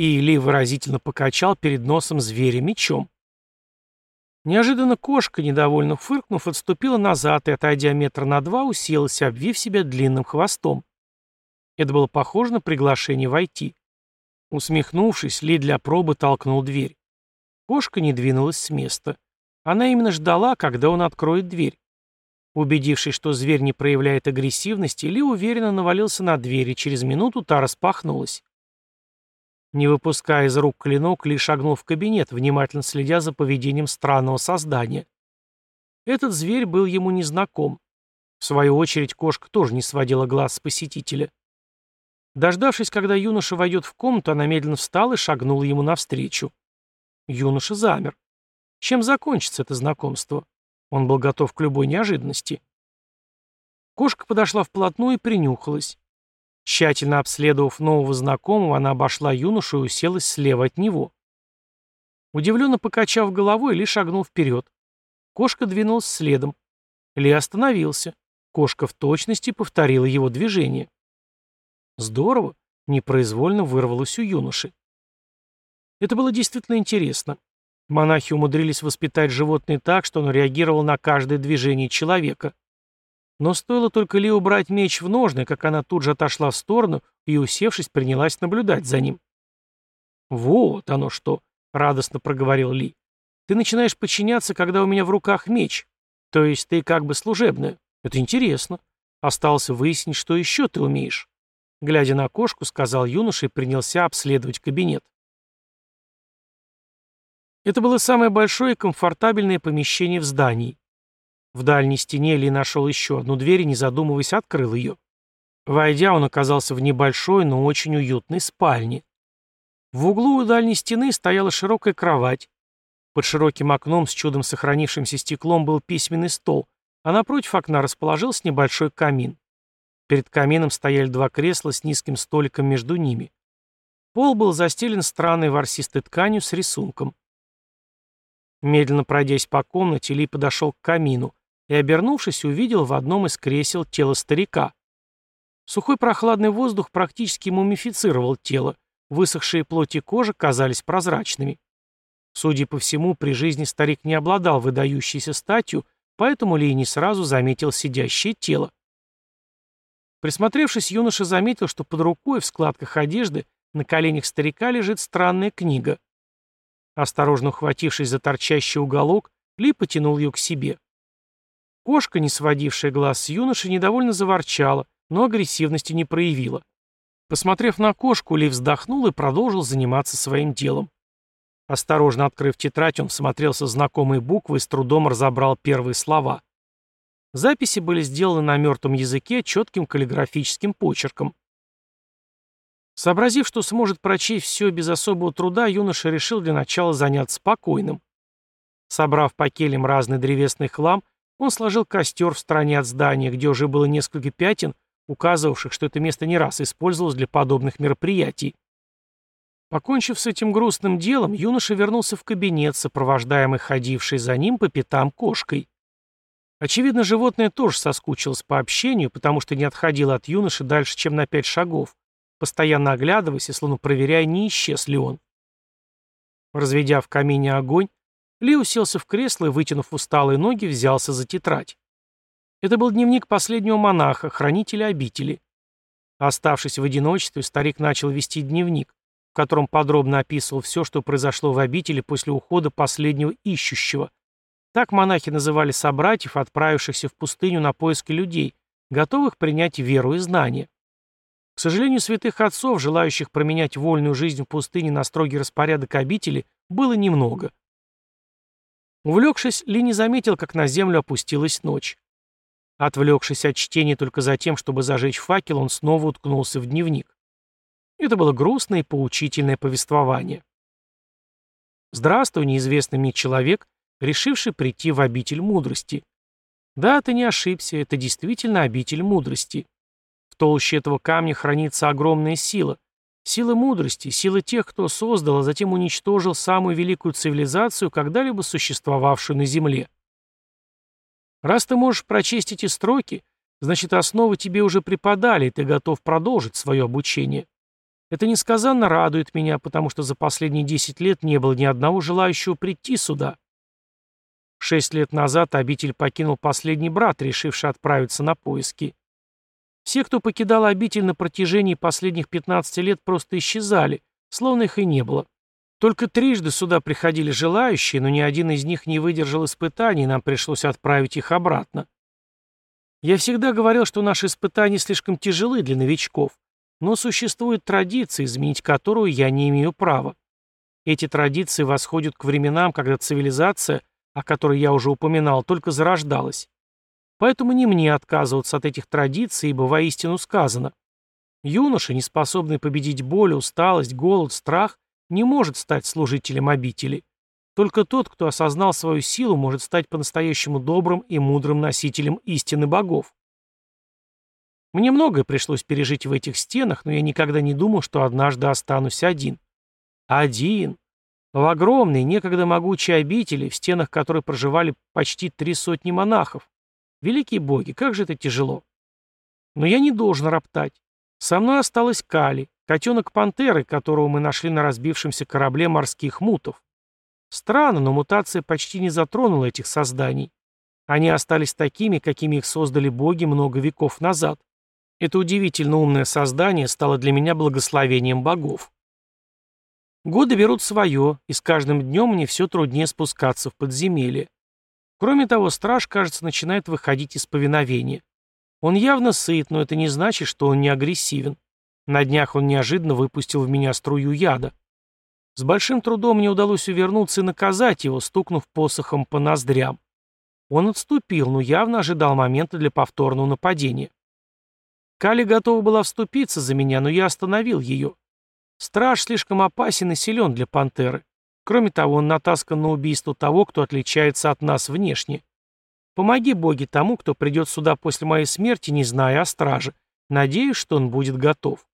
И Ли выразительно покачал перед носом зверя мечом. Неожиданно кошка, недовольно фыркнув, отступила назад и, отойдя метр на два, уселась, обвив себя длинным хвостом. Это было похоже на приглашение войти. Усмехнувшись, Ли для пробы толкнул дверь. Кошка не двинулась с места. Она именно ждала, когда он откроет дверь. Убедившись, что зверь не проявляет агрессивности, Ли уверенно навалился на дверь, и через минуту та распахнулась. Не выпуская из рук клинок, Ли шагнул в кабинет, внимательно следя за поведением странного создания. Этот зверь был ему незнаком. В свою очередь кошка тоже не сводила глаз с посетителя. Дождавшись, когда юноша войдет в комнату, она медленно встала и шагнула ему навстречу. Юноша замер. Чем закончится это знакомство? Он был готов к любой неожиданности. Кошка подошла вплотную и принюхалась. Тщательно обследовав нового знакомого, она обошла юношу и уселась слева от него. Удивленно покачав головой, Ли шагнул вперед. Кошка двинулась следом. Ли остановился. Кошка в точности повторила его движение. Здорово, непроизвольно вырвалось у юноши. Это было действительно интересно. Монахи умудрились воспитать животное так, что оно реагировало на каждое движение человека. Но стоило только Ли убрать меч в ножны, как она тут же отошла в сторону и, усевшись, принялась наблюдать за ним. «Вот оно что!» — радостно проговорил Ли. «Ты начинаешь подчиняться, когда у меня в руках меч. То есть ты как бы служебная. Это интересно. Осталось выяснить, что еще ты умеешь». Глядя на кошку, сказал юноша и принялся обследовать кабинет. Это было самое большое и комфортабельное помещение в здании. В дальней стене Ли нашел еще одну дверь и, не задумываясь, открыл ее. Войдя, он оказался в небольшой, но очень уютной спальне. В углу у дальней стены стояла широкая кровать. Под широким окном с чудом сохранившимся стеклом был письменный стол, а напротив окна расположился небольшой камин. Перед камином стояли два кресла с низким столиком между ними. Пол был застелен странной ворсистой тканью с рисунком. Медленно пройдясь по комнате, Ли подошел к камину и, обернувшись, увидел в одном из кресел тело старика. Сухой прохладный воздух практически мумифицировал тело, высохшие плоти и кожа казались прозрачными. Судя по всему, при жизни старик не обладал выдающейся статью, поэтому Ли не сразу заметил сидящее тело. Присмотревшись, юноша заметил, что под рукой в складках одежды на коленях старика лежит странная книга. Осторожно ухватившись за торчащий уголок, Ли потянул ее к себе. Кошка, не сводившая глаз с юноши, недовольно заворчала, но агрессивности не проявила. Посмотрев на кошку, Ли вздохнул и продолжил заниматься своим делом. Осторожно открыв тетрадь, он всмотрелся в знакомые буквы и с трудом разобрал первые слова. Записи были сделаны на мертвом языке четким каллиграфическим почерком. Сообразив, что сможет прочесть все без особого труда, юноша решил для начала заняться спокойным. Собрав по келям разный древесный хлам, он сложил костер в стороне от здания, где уже было несколько пятен, указывавших, что это место не раз использовалось для подобных мероприятий. Покончив с этим грустным делом, юноша вернулся в кабинет, сопровождаемый ходившей за ним по пятам кошкой. Очевидно, животное тоже соскучилось по общению, потому что не отходило от юноши дальше, чем на пять шагов, постоянно оглядываясь и словно проверяя, не исчез ли он. Разведя в камине огонь, Ли уселся в кресло и, вытянув усталые ноги, взялся за тетрадь. Это был дневник последнего монаха, хранителя обители. Оставшись в одиночестве, старик начал вести дневник, в котором подробно описывал все, что произошло в обители после ухода последнего ищущего. Так монахи называли собратьев, отправившихся в пустыню на поиски людей, готовых принять веру и знания. К сожалению, святых отцов, желающих променять вольную жизнь в пустыне на строгий распорядок обители, было немного. Увлекшись, Ли не заметил, как на землю опустилась ночь. Отвлекшись от чтения только за тем, чтобы зажечь факел, он снова уткнулся в дневник. Это было грустное и поучительное повествование. «Здравствуй, неизвестный мне человек, решивший прийти в обитель мудрости. Да, ты не ошибся, это действительно обитель мудрости толще этого камня хранится огромная сила. Сила мудрости, сила тех, кто создал, а затем уничтожил самую великую цивилизацию, когда-либо существовавшую на Земле. Раз ты можешь прочесть эти строки, значит основы тебе уже преподали, и ты готов продолжить свое обучение. Это несказанно радует меня, потому что за последние 10 лет не было ни одного желающего прийти сюда. Шесть лет назад обитель покинул последний брат, решивший отправиться на поиски. Все, кто покидал обитель на протяжении последних 15 лет, просто исчезали, словно их и не было. Только трижды сюда приходили желающие, но ни один из них не выдержал испытаний, и нам пришлось отправить их обратно. Я всегда говорил, что наши испытания слишком тяжелы для новичков, Но существует традиция, изменить которую я не имею права. Эти традиции восходят к временам, когда цивилизация, о которой я уже упоминал, только зарождалась. Поэтому не мне отказываться от этих традиций, ибо воистину сказано. Юноша, не способный победить боль, усталость, голод, страх, не может стать служителем обители. Только тот, кто осознал свою силу, может стать по-настоящему добрым и мудрым носителем истины богов. Мне многое пришлось пережить в этих стенах, но я никогда не думал, что однажды останусь один. Один. В огромной, некогда могучей обители, в стенах которой проживали почти три сотни монахов. Великие боги, как же это тяжело. Но я не должен роптать. Со мной осталась Кали, котенок пантеры, которого мы нашли на разбившемся корабле морских мутов. Странно, но мутация почти не затронула этих созданий. Они остались такими, какими их создали боги много веков назад. Это удивительно умное создание стало для меня благословением богов. Годы берут свое, и с каждым днем мне все труднее спускаться в подземелье. Кроме того, страж, кажется, начинает выходить из повиновения. Он явно сыт, но это не значит, что он не агрессивен. На днях он неожиданно выпустил в меня струю яда. С большим трудом мне удалось увернуться и наказать его, стукнув посохом по ноздрям. Он отступил, но явно ожидал момента для повторного нападения. Кали готова была вступиться за меня, но я остановил ее. Страж слишком опасен и силен для пантеры. Кроме того, он натаскан на убийство того, кто отличается от нас внешне. Помоги, боги, тому, кто придет сюда после моей смерти, не зная о страже. Надеюсь, что он будет готов.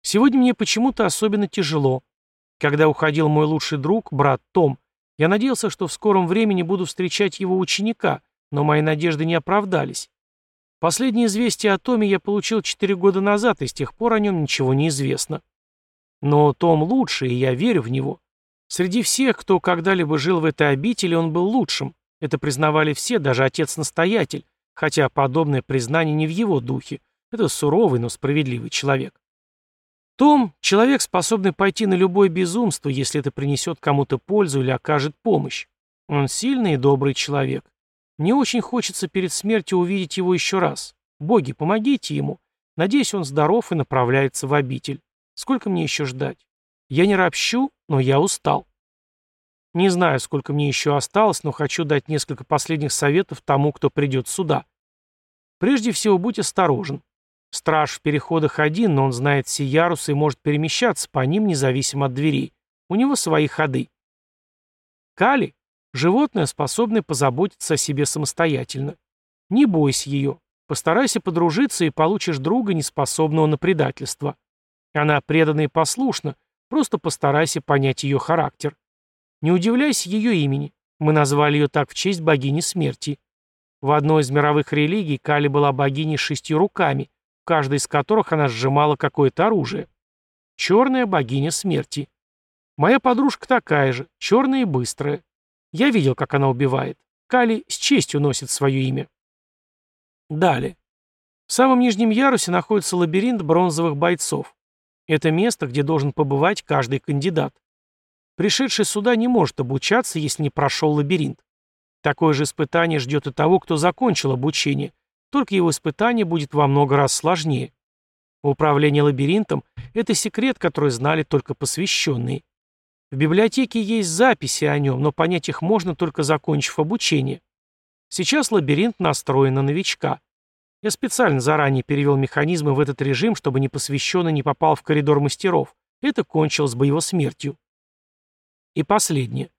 Сегодня мне почему-то особенно тяжело. Когда уходил мой лучший друг, брат Том, я надеялся, что в скором времени буду встречать его ученика, но мои надежды не оправдались. Последнее известие о Томе я получил четыре года назад, и с тех пор о нем ничего не известно. Но Том лучший, и я верю в него. Среди всех, кто когда-либо жил в этой обители, он был лучшим. Это признавали все, даже отец-настоятель, хотя подобное признание не в его духе. Это суровый, но справедливый человек. Том — человек, способный пойти на любое безумство, если это принесет кому-то пользу или окажет помощь. Он сильный и добрый человек. Мне очень хочется перед смертью увидеть его еще раз. Боги, помогите ему. Надеюсь, он здоров и направляется в обитель. Сколько мне еще ждать? Я не ропщу, но я устал. Не знаю, сколько мне еще осталось, но хочу дать несколько последних советов тому, кто придет сюда. Прежде всего, будь осторожен. Страж в переходах один, но он знает все ярусы и может перемещаться по ним, независимо от дверей. У него свои ходы. Кали Животное, способное позаботиться о себе самостоятельно. Не бойся ее. Постарайся подружиться и получишь друга, неспособного на предательство. Она предана и послушна, просто постарайся понять ее характер. Не удивляйся ее имени. Мы назвали ее так в честь богини смерти. В одной из мировых религий Кали была богиней шестью руками, в каждой из которых она сжимала какое-то оружие. Черная богиня смерти. Моя подружка такая же, черная и быстрая. Я видел, как она убивает. Кали с честью носит свое имя. Далее. В самом нижнем ярусе находится лабиринт бронзовых бойцов. Это место, где должен побывать каждый кандидат. Пришедший сюда не может обучаться, если не прошел лабиринт. Такое же испытание ждет и того, кто закончил обучение, только его испытание будет во много раз сложнее. Управление лабиринтом – это секрет, который знали только посвященные. В библиотеке есть записи о нем, но понять их можно только закончив обучение. Сейчас лабиринт настроен на новичка. Я специально заранее перевел механизмы в этот режим, чтобы непосвященный не попал в коридор мастеров. Это кончилось бы его смертью. И последнее.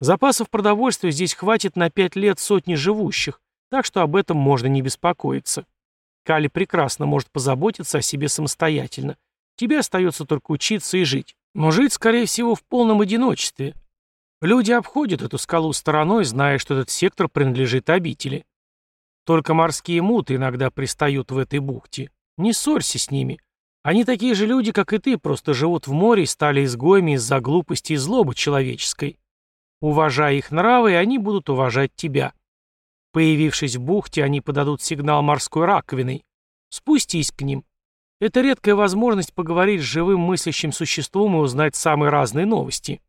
Запасов продовольствия здесь хватит на пять лет сотни живущих, так что об этом можно не беспокоиться. Кали прекрасно может позаботиться о себе самостоятельно. Тебе остается только учиться и жить. Но жить, скорее всего, в полном одиночестве. Люди обходят эту скалу стороной, зная, что этот сектор принадлежит обители. Только морские муты иногда пристают в этой бухте. Не ссорься с ними. Они такие же люди, как и ты, просто живут в море и стали изгоями из-за глупости и злобы человеческой. Уважай их нравы, и они будут уважать тебя. Появившись в бухте, они подадут сигнал морской раковиной. Спустись к ним. Это редкая возможность поговорить с живым мыслящим существом и узнать самые разные новости.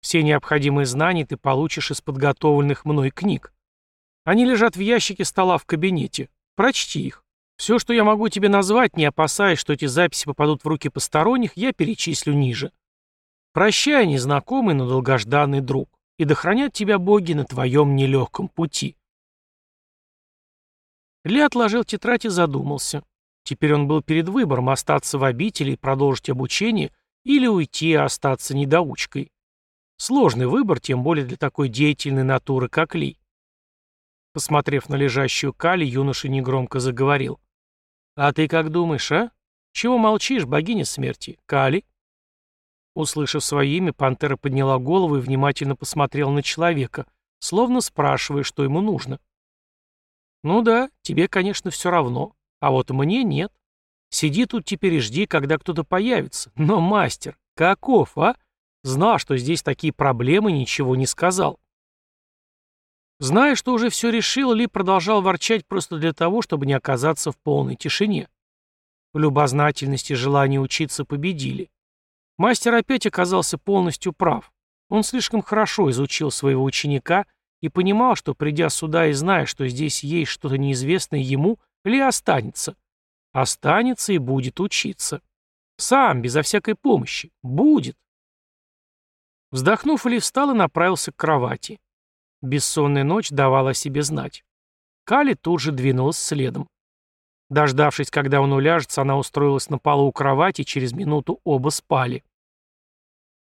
Все необходимые знания ты получишь из подготовленных мной книг. Они лежат в ящике стола в кабинете. Прочти их. Все, что я могу тебе назвать, не опасаясь, что эти записи попадут в руки посторонних, я перечислю ниже. Прощай, незнакомый, но долгожданный друг, и да хранят тебя боги на твоем нелегком пути. Ли отложил тетрадь и задумался. Теперь он был перед выбором остаться в обители и продолжить обучение или уйти и остаться недоучкой. Сложный выбор, тем более для такой деятельной натуры, как Ли. Посмотрев на лежащую Кали, юноша негромко заговорил. «А ты как думаешь, а? Чего молчишь, богиня смерти? Кали?» Услышав свое имя, пантера подняла голову и внимательно посмотрела на человека, словно спрашивая, что ему нужно. «Ну да, тебе, конечно, все равно, а вот мне нет. Сиди тут теперь и жди, когда кто-то появится. Но, мастер, каков, а? Знал, что здесь такие проблемы, ничего не сказал». Зная, что уже все решил, Ли продолжал ворчать просто для того, чтобы не оказаться в полной тишине. Любознательность и желание учиться победили. Мастер опять оказался полностью прав. Он слишком хорошо изучил своего ученика и понимал, что, придя сюда и зная, что здесь есть что-то неизвестное ему, Ли останется. Останется и будет учиться. Сам, безо всякой помощи. Будет. Вздохнув, Ли встал и направился к кровати. Бессонная ночь давала о себе знать. Кали тут же двинулась следом. Дождавшись, когда он уляжется, она устроилась на полу у кровати, и через минуту оба спали.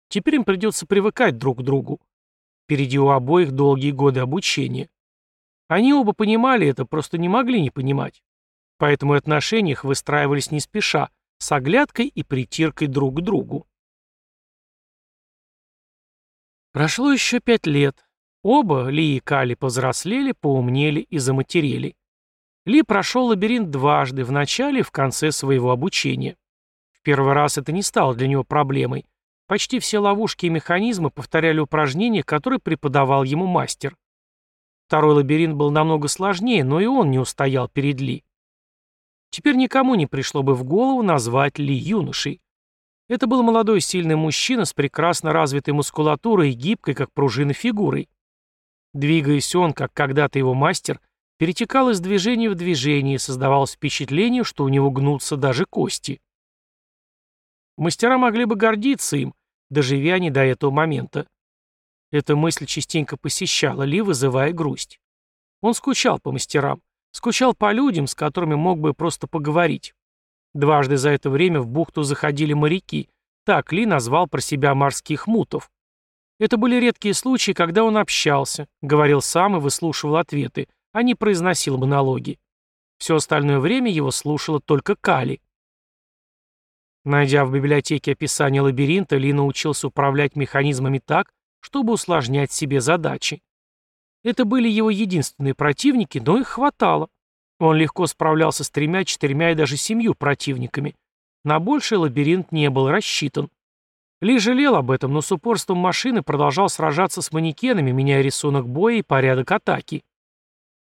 Теперь им придется привыкать друг к другу. Впереди у обоих долгие годы обучения. Они оба понимали это, просто не могли не понимать. Поэтому отношения их выстраивались не спеша, с оглядкой и притиркой друг к другу. Прошло еще пять лет. Оба, Ли и Кали, повзрослели, поумнели и заматерели. Ли прошел лабиринт дважды, в начале и в конце своего обучения. В первый раз это не стало для него проблемой. Почти все ловушки и механизмы повторяли упражнения, которые преподавал ему мастер. Второй лабиринт был намного сложнее, но и он не устоял перед Ли. Теперь никому не пришло бы в голову назвать Ли юношей. Это был молодой сильный мужчина с прекрасно развитой мускулатурой и гибкой, как пружина, фигурой. Двигаясь он, как когда-то его мастер, перетекал из движения в движение и создавалось впечатление, что у него гнутся даже кости. Мастера могли бы гордиться им, доживя они до этого момента. Эта мысль частенько посещала Ли, вызывая грусть. Он скучал по мастерам, скучал по людям, с которыми мог бы просто поговорить. Дважды за это время в бухту заходили моряки, так Ли назвал про себя морских мутов. Это были редкие случаи, когда он общался, говорил сам и выслушивал ответы, а не произносил монологи. Все остальное время его слушала только Кали. Найдя в библиотеке описание лабиринта, Ли научился управлять механизмами так, чтобы усложнять себе задачи. Это были его единственные противники, но их хватало. Он легко справлялся с тремя, четырьмя и даже семью противниками. На больший лабиринт не был рассчитан. Ли жалел об этом, но с упорством машины продолжал сражаться с манекенами, меняя рисунок боя и порядок атаки.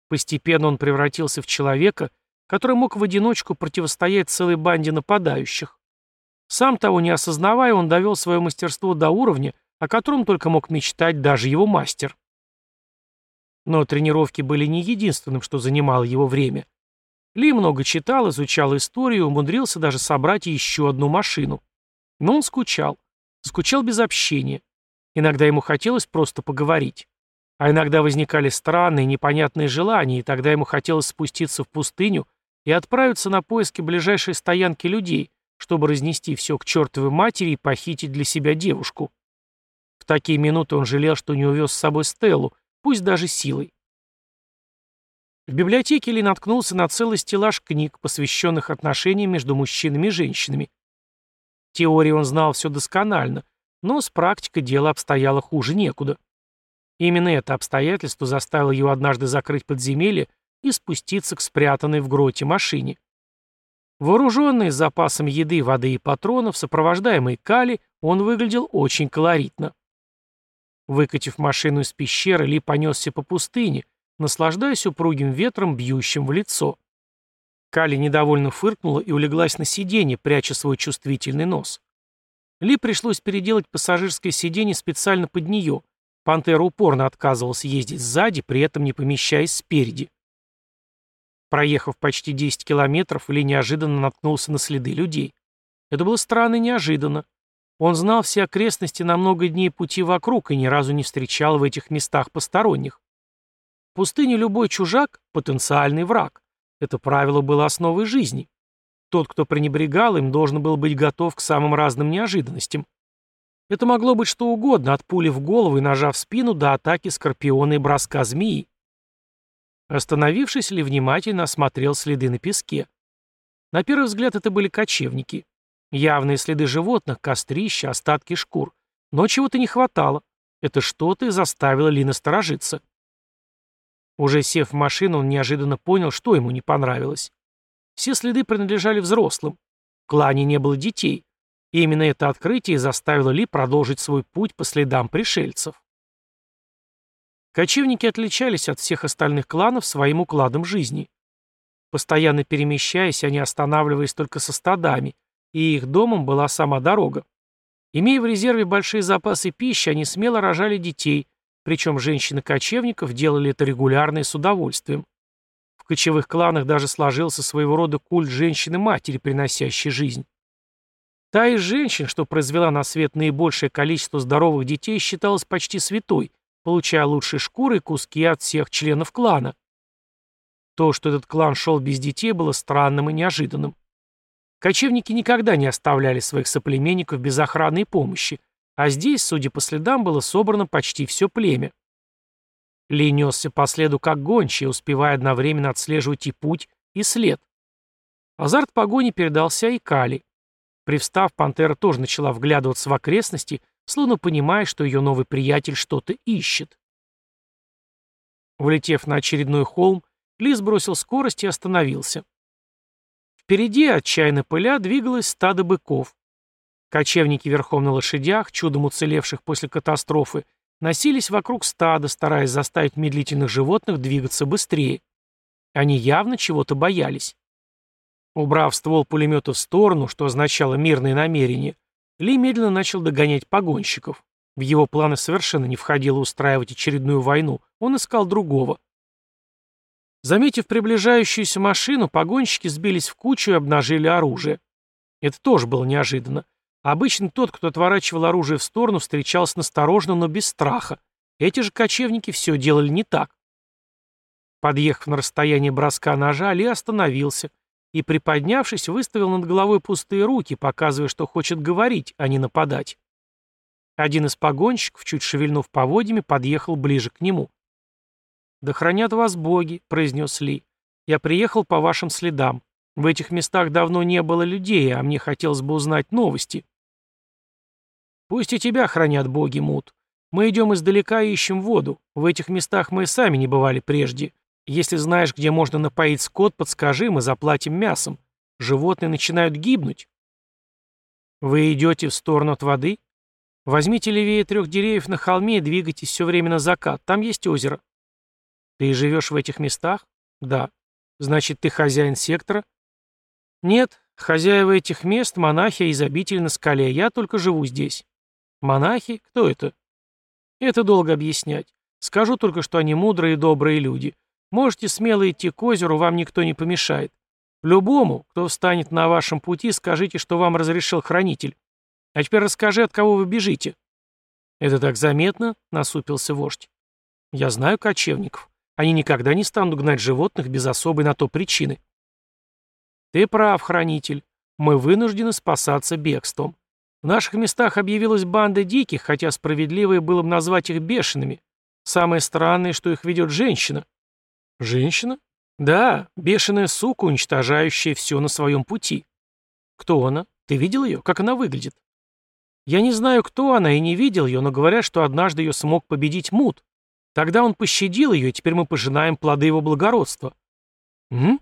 Постепенно он превратился в человека, который мог в одиночку противостоять целой банде нападающих. Сам того не осознавая, он довел свое мастерство до уровня, о котором только мог мечтать даже его мастер. Но тренировки были не единственным, что занимало его время. Ли много читал, изучал историю, умудрился даже собрать еще одну машину. Но он скучал. Скучал без общения. Иногда ему хотелось просто поговорить. А иногда возникали странные, непонятные желания, и тогда ему хотелось спуститься в пустыню и отправиться на поиски ближайшей стоянки людей, чтобы разнести все к чертовой матери и похитить для себя девушку. В такие минуты он жалел, что не увез с собой Стеллу, пусть даже силой. В библиотеке Ли наткнулся на целый стеллаж книг, посвященных отношениям между мужчинами и женщинами. Теории он знал все досконально, но с практикой дело обстояло хуже некуда. Именно это обстоятельство заставило его однажды закрыть подземелье и спуститься к спрятанной в гроте машине. Вооруженный запасом еды, воды и патронов, сопровождаемый Кали, он выглядел очень колоритно. Выкатив машину из пещеры, Ли понесся по пустыне, наслаждаясь упругим ветром, бьющим в лицо. Кали недовольно фыркнула и улеглась на сиденье, пряча свой чувствительный нос. Ли пришлось переделать пассажирское сиденье специально под нее. Пантера упорно отказывалась ездить сзади, при этом не помещаясь спереди. Проехав почти 10 километров, Ли неожиданно наткнулся на следы людей. Это было странно и неожиданно. Он знал все окрестности на много дней пути вокруг и ни разу не встречал в этих местах посторонних. В пустыне любой чужак – потенциальный враг. Это правило было основой жизни. Тот, кто пренебрегал им, должен был быть готов к самым разным неожиданностям. Это могло быть что угодно, от пули в голову и ножа в спину до атаки скорпиона и броска змеи. Остановившись, Ли внимательно осмотрел следы на песке. На первый взгляд это были кочевники. Явные следы животных, кострища, остатки шкур. Но чего-то не хватало. Это что-то и заставило Ли насторожиться. Уже сев в машину, он неожиданно понял, что ему не понравилось. Все следы принадлежали взрослым. В клане не было детей. И именно это открытие заставило Ли продолжить свой путь по следам пришельцев. Кочевники отличались от всех остальных кланов своим укладом жизни. Постоянно перемещаясь, они останавливались только со стадами, и их домом была сама дорога. Имея в резерве большие запасы пищи, они смело рожали детей, причем женщины-кочевников делали это регулярно и с удовольствием. В кочевых кланах даже сложился своего рода культ женщины-матери, приносящей жизнь. Та из женщин, что произвела на свет наибольшее количество здоровых детей, считалась почти святой, получая лучшие шкуры и куски от всех членов клана. То, что этот клан шел без детей, было странным и неожиданным. Кочевники никогда не оставляли своих соплеменников без охраны и помощи, а здесь, судя по следам, было собрано почти все племя. Ли несся по следу как гончий, успевая одновременно отслеживать и путь, и след. Азарт погони передался и Кали. Привстав, пантера тоже начала вглядываться в окрестности, словно понимая, что ее новый приятель что-то ищет. Влетев на очередной холм, Ли сбросил скорость и остановился. Впереди, отчаянно пыля, двигалось стадо быков. Кочевники верхом на лошадях, чудом уцелевших после катастрофы, носились вокруг стада, стараясь заставить медлительных животных двигаться быстрее. Они явно чего-то боялись. Убрав ствол пулемета в сторону, что означало мирные намерения, ли медленно начал догонять погонщиков. В его планы совершенно не входило устраивать очередную войну, он искал другого. Заметив приближающуюся машину, погонщики сбились в кучу и обнажили оружие. Это тоже было неожиданно. Обычно тот, кто отворачивал оружие в сторону, встречался настороженно, но без страха. Эти же кочевники все делали не так. Подъехав на расстояние броска ножа, Ли остановился и, приподнявшись, выставил над головой пустые руки, показывая, что хочет говорить, а не нападать. Один из погонщиков, чуть шевельнув поводьями, подъехал ближе к нему. «Да хранят вас боги», — произнес Ли. «Я приехал по вашим следам. В этих местах давно не было людей, а мне хотелось бы узнать новости». «Пусть и тебя хранят боги, Мут. Мы идем издалека и ищем воду. В этих местах мы сами не бывали прежде. Если знаешь, где можно напоить скот, подскажи, мы заплатим мясом. Животные начинают гибнуть». «Вы идете в сторону от воды?» Возьмите левее трех деревьев на холме и двигайтесь все время на закат. Там есть озеро. Ты живешь в этих местах? Да. Значит, ты хозяин сектора? Нет, хозяева этих мест — монахи из обители на скале, я только живу здесь. Монахи? Кто это? Это долго объяснять. Скажу только, что они мудрые и добрые люди. Можете смело идти к озеру, вам никто не помешает. Любому, кто встанет на вашем пути, скажите, что вам разрешил хранитель. А теперь расскажи, от кого вы бежите. Это так заметно, насупился вождь. Я знаю кочевников. Они никогда не станут гнать животных без особой на то причины. Ты прав, хранитель. Мы вынуждены спасаться бегством. В наших местах объявилась банда диких, хотя справедливое было бы назвать их бешеными. Самое странное, что их ведет женщина. Женщина? Да, бешеная сука, уничтожающая все на своем пути. Кто она? Ты видел ее? Как она выглядит? Я не знаю, кто она, и не видел ее, но говорят, что однажды ее смог победить Мут. Тогда он пощадил ее, и теперь мы пожинаем плоды его благородства. М?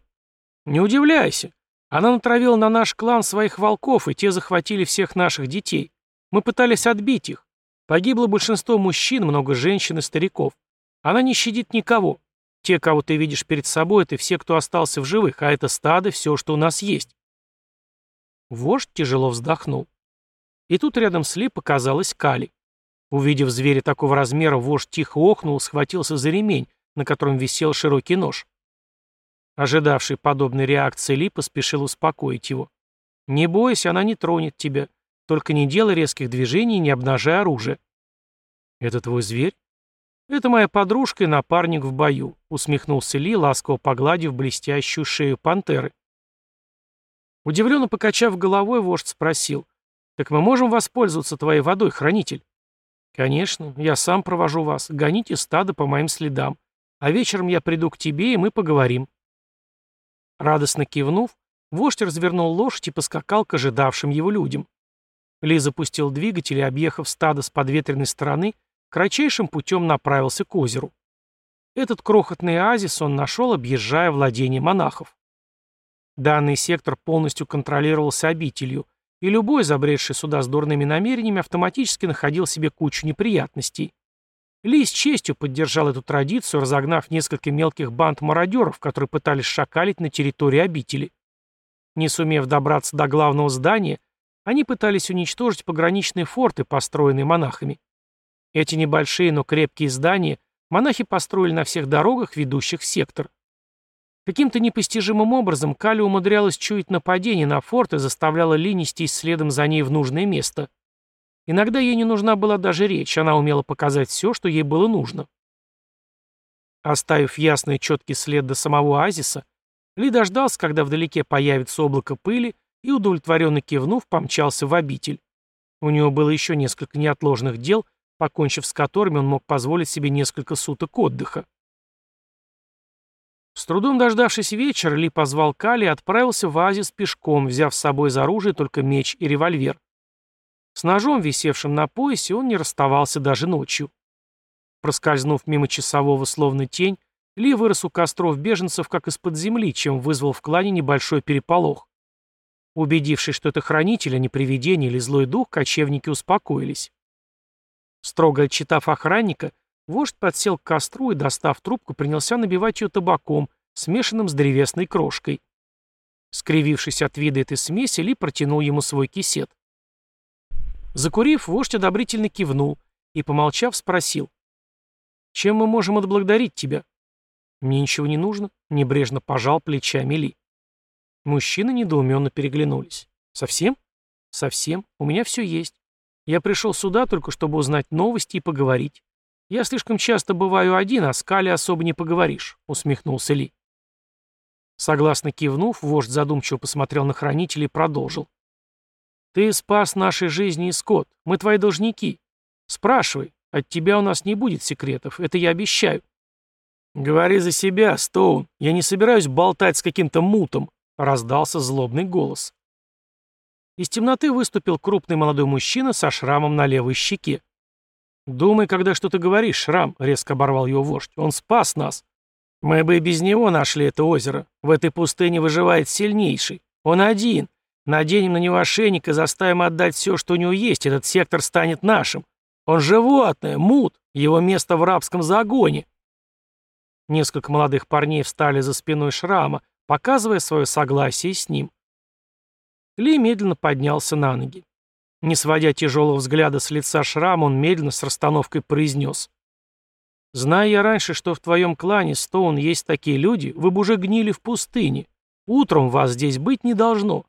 Не удивляйся. Она натравила на наш клан своих волков, и те захватили всех наших детей. Мы пытались отбить их. Погибло большинство мужчин, много женщин и стариков. Она не щадит никого. Те, кого ты видишь перед собой, это все, кто остался в живых, а это стадо, все, что у нас есть. Вождь тяжело вздохнул. И тут рядом с Ли показалась Кали. Увидев зверя такого размера, вождь тихо охнул, схватился за ремень, на котором висел широкий нож. Ожидавший подобной реакции Ли поспешил успокоить его. «Не бойся, она не тронет тебя. Только не делай резких движений и не обнажай оружие». «Это твой зверь?» «Это моя подружка и напарник в бою», — усмехнулся Ли, ласково погладив блестящую шею пантеры. Удивленно покачав головой, вождь спросил, «Так мы можем воспользоваться твоей водой, хранитель?» «Конечно, я сам провожу вас. Гоните стадо по моим следам. А вечером я приду к тебе, и мы поговорим». Радостно кивнув, вождь развернул лошадь и поскакал к ожидавшим его людям. Ли запустил двигатель и, объехав стадо с подветренной стороны, кратчайшим путем направился к озеру. Этот крохотный оазис он нашел, объезжая владение монахов. Данный сектор полностью контролировался обителью, и любой, забредший сюда с дурными намерениями, автоматически находил себе кучу неприятностей. Ли с честью поддержал эту традицию, разогнав несколько мелких банд мародеров, которые пытались шакалить на территории обители. Не сумев добраться до главного здания, они пытались уничтожить пограничные форты, построенные монахами. Эти небольшие, но крепкие здания монахи построили на всех дорогах, ведущих в сектор. Каким-то непостижимым образом Кали умудрялась чуять нападение на форт и заставляла Ли нестись следом за ней в нужное место. Иногда ей не нужна была даже речь, она умела показать все, что ей было нужно. Оставив ясный четкий след до самого оазиса, Ли дождался, когда вдалеке появится облако пыли, и, удовлетворенно кивнув, помчался в обитель. У него было еще несколько неотложных дел, покончив с которыми он мог позволить себе несколько суток отдыха. С трудом дождавшись вечера, Ли позвал Кали и отправился в оазис пешком, взяв с собой из оружия только меч и револьвер. С ножом, висевшим на поясе, он не расставался даже ночью. Проскользнув мимо часового словно тень, Ли вырос у костров беженцев как из-под земли, чем вызвал в клане небольшой переполох. Убедившись, что это хранитель, а не привидение или злой дух, кочевники успокоились. Строго отчитав охранника, вождь подсел к костру и, достав трубку, принялся набивать ее табаком, смешанным с древесной крошкой. Скривившись от вида этой смеси, Ли протянул ему свой кисет. Закурив, вождь одобрительно кивнул и, помолчав, спросил. «Чем мы можем отблагодарить тебя?» «Мне ничего не нужно», — небрежно пожал плечами Ли. Мужчины недоуменно переглянулись. «Совсем?» «Совсем. У меня все есть. Я пришел сюда только, чтобы узнать новости и поговорить. Я слишком часто бываю один, а с Кали особо не поговоришь», — усмехнулся Ли. Согласно кивнув, вождь задумчиво посмотрел на хранителя и продолжил. Ты спас нашей жизни и скот. Мы твои должники. Спрашивай. От тебя у нас не будет секретов. Это я обещаю. Говори за себя, Стоун. Я не собираюсь болтать с каким-то мутом, раздался злобный голос. Из темноты выступил крупный молодой мужчина со шрамом на левой щеке. «Думай, когда что ты говоришь, Шрам», — резко оборвал его вождь. «Он спас нас. Мы бы и без него нашли это озеро. В этой пустыне выживает сильнейший. Он один. Наденем на него ошейник и заставим отдать все, что у него есть, этот сектор станет нашим. Он животное, мут, его место в рабском загоне. Несколько молодых парней встали за спиной шрама, показывая свое согласие с ним. Ли медленно поднялся на ноги. Не сводя тяжелого взгляда с лица шрама, он медленно с расстановкой произнес. «Зная я раньше, что в твоем клане, Стоун, есть такие люди, вы бы уже гнили в пустыне. Утром вас здесь быть не должно.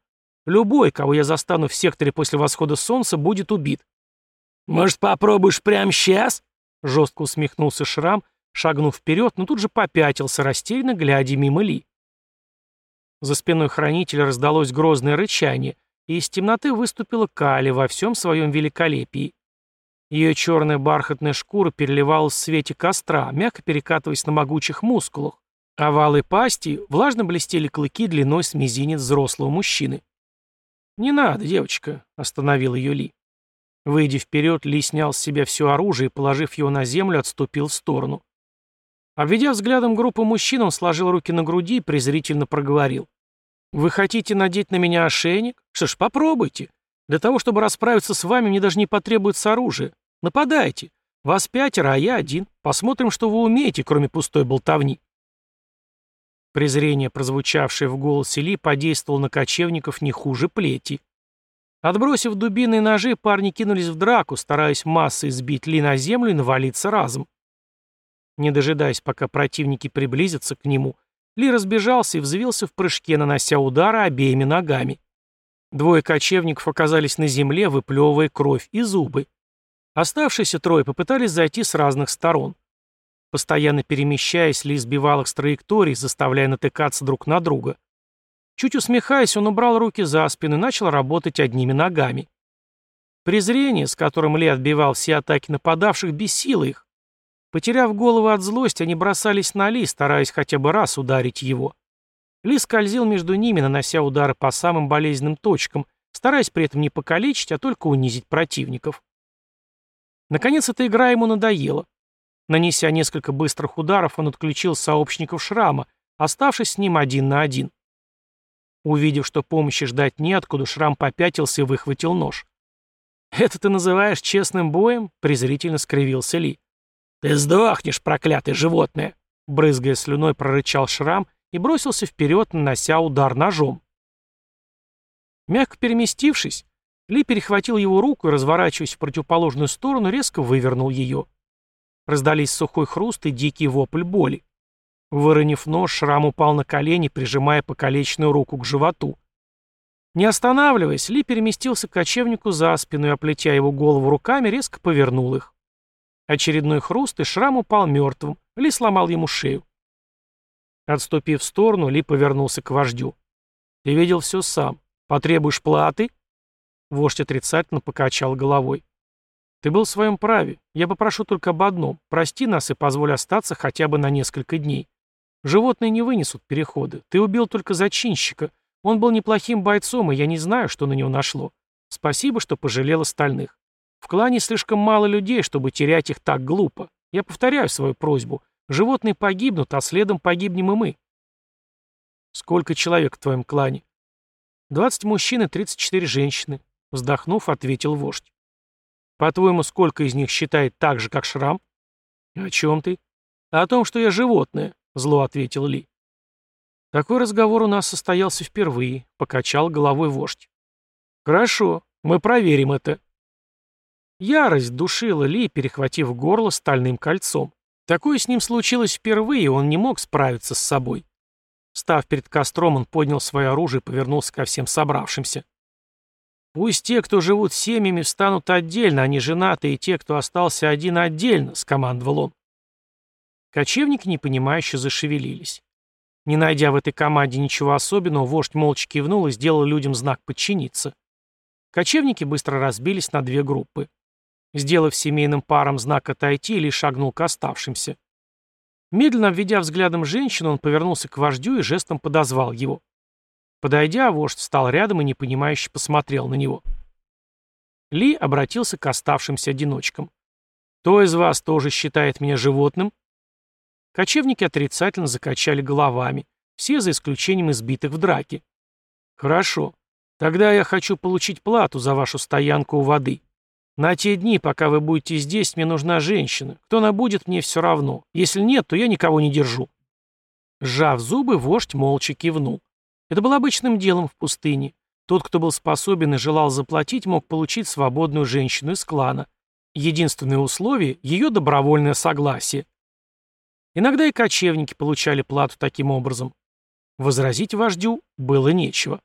Любой, кого я застану в секторе после восхода солнца, будет убит. «Может, попробуешь прямо сейчас?» Жестко усмехнулся Шрам, шагнув вперед, но тут же попятился, растерянно глядя мимо Ли. За спиной хранителя раздалось грозное рычание, и из темноты выступила Кали во всем своем великолепии. Ее черная бархатная шкура переливалась в свете костра, мягко перекатываясь на могучих мускулах. Овалы пасти влажно блестели клыки длиной с мизинец взрослого мужчины. «Не надо, девочка», — остановил ее Ли. Выйдя вперед, Ли снял с себя все оружие и, положив его на землю, отступил в сторону. Обведя взглядом группу мужчин, он сложил руки на груди и презрительно проговорил. «Вы хотите надеть на меня ошейник? Что ж, попробуйте. Для того, чтобы расправиться с вами, мне даже не потребуется оружие. Нападайте. Вас пятеро, а я один. Посмотрим, что вы умеете, кроме пустой болтовни». Презрение, прозвучавшее в голосе Ли, подействовало на кочевников не хуже плети. Отбросив дубины и ножи, парни кинулись в драку, стараясь массой сбить Ли на землю и навалиться разом. Не дожидаясь, пока противники приблизятся к нему, Ли разбежался и взвился в прыжке, нанося удары обеими ногами. Двое кочевников оказались на земле, выплевывая кровь и зубы. Оставшиеся трое попытались зайти с разных сторон. Постоянно перемещаясь, Ли сбивал их с траекторий, заставляя натыкаться друг на друга. Чуть усмехаясь, он убрал руки за спину и начал работать одними ногами. Презрение, с которым Ли отбивал все атаки нападавших, бесило их. Потеряв голову от злости, они бросались на Ли, стараясь хотя бы раз ударить его. Ли скользил между ними, нанося удары по самым болезненным точкам, стараясь при этом не покалечить, а только унизить противников. Наконец, эта игра ему надоела. Нанеся несколько быстрых ударов, он отключил сообщников шрама, оставшись с ним один на один. Увидев, что помощи ждать неоткуда, шрам попятился и выхватил нож. «Это ты называешь честным боем?» — презрительно скривился Ли. «Ты сдохнешь, проклятое животное!» Брызгая слюной, прорычал шрам и бросился вперед, нанося удар ножом. Мягко переместившись, Ли перехватил его руку и, разворачиваясь в противоположную сторону, резко вывернул ее. Раздались сухой хруст и дикий вопль боли. Выронив нож, шрам упал на колени, прижимая покалеченную руку к животу. Не останавливаясь, Ли переместился к кочевнику за спину и, оплетя его голову руками, резко повернул их. Очередной хруст, и шрам упал мертвым. Ли сломал ему шею. Отступив в сторону, Ли повернулся к вождю. «Ты видел все сам. Потребуешь платы?» Вождь отрицательно покачал головой. «Ты был в своем праве. Я попрошу только об одном. Прости нас и позволь остаться хотя бы на несколько дней. Животные не вынесут перехода. Ты убил только зачинщика. Он был неплохим бойцом, и я не знаю, что на него нашло. Спасибо, что пожалел остальных. В клане слишком мало людей, чтобы терять их так глупо. Я повторяю свою просьбу. Животные погибнут, а следом погибнем и мы. Сколько человек в твоем клане? Двадцать мужчин и тридцать четыре женщины. Вздохнув, ответил вождь. По-твоему, сколько из них считает так же, как Шрам? О чем ты? О том, что я животное, зло ответил Ли. Такой разговор у нас состоялся впервые, покачал головой вождь. Хорошо, мы проверим это. Ярость душила Ли, перехватив горло стальным кольцом. Такое с ним случилось впервые, он не мог справиться с собой. Став перед костром, он поднял свое оружие и повернулся ко всем собравшимся. «Пусть те, кто живут семьями, встанут отдельно, а не женатые, и те, кто остался один отдельно», — скомандовал он. Кочевники непонимающе зашевелились. Не найдя в этой команде ничего особенного, вождь молча кивнул и сделал людям знак подчиниться. Кочевники быстро разбились на две группы. Сделав семейным парам знак отойти, Ли шагнул к оставшимся. Медленно обведя взглядом женщину, он повернулся к вождю и жестом подозвал его. Подойдя, вождь встал рядом и непонимающе посмотрел на него. Ли обратился к оставшимся одиночкам. «Кто из вас тоже считает меня животным?» Кочевники отрицательно закачали головами, все за исключением избитых в драке. «Хорошо. Тогда я хочу получить плату за вашу стоянку у воды. На те дни, пока вы будете здесь, мне нужна женщина. Кто она будет, мне все равно. Если нет, то я никого не держу». Сжав зубы, вождь молча кивнул. Это было обычным делом в пустыне. Тот, кто был способен и желал заплатить, мог получить свободную женщину из клана. Единственное условие – ее добровольное согласие. Иногда и кочевники получали плату таким образом. Возразить вождю было нечего.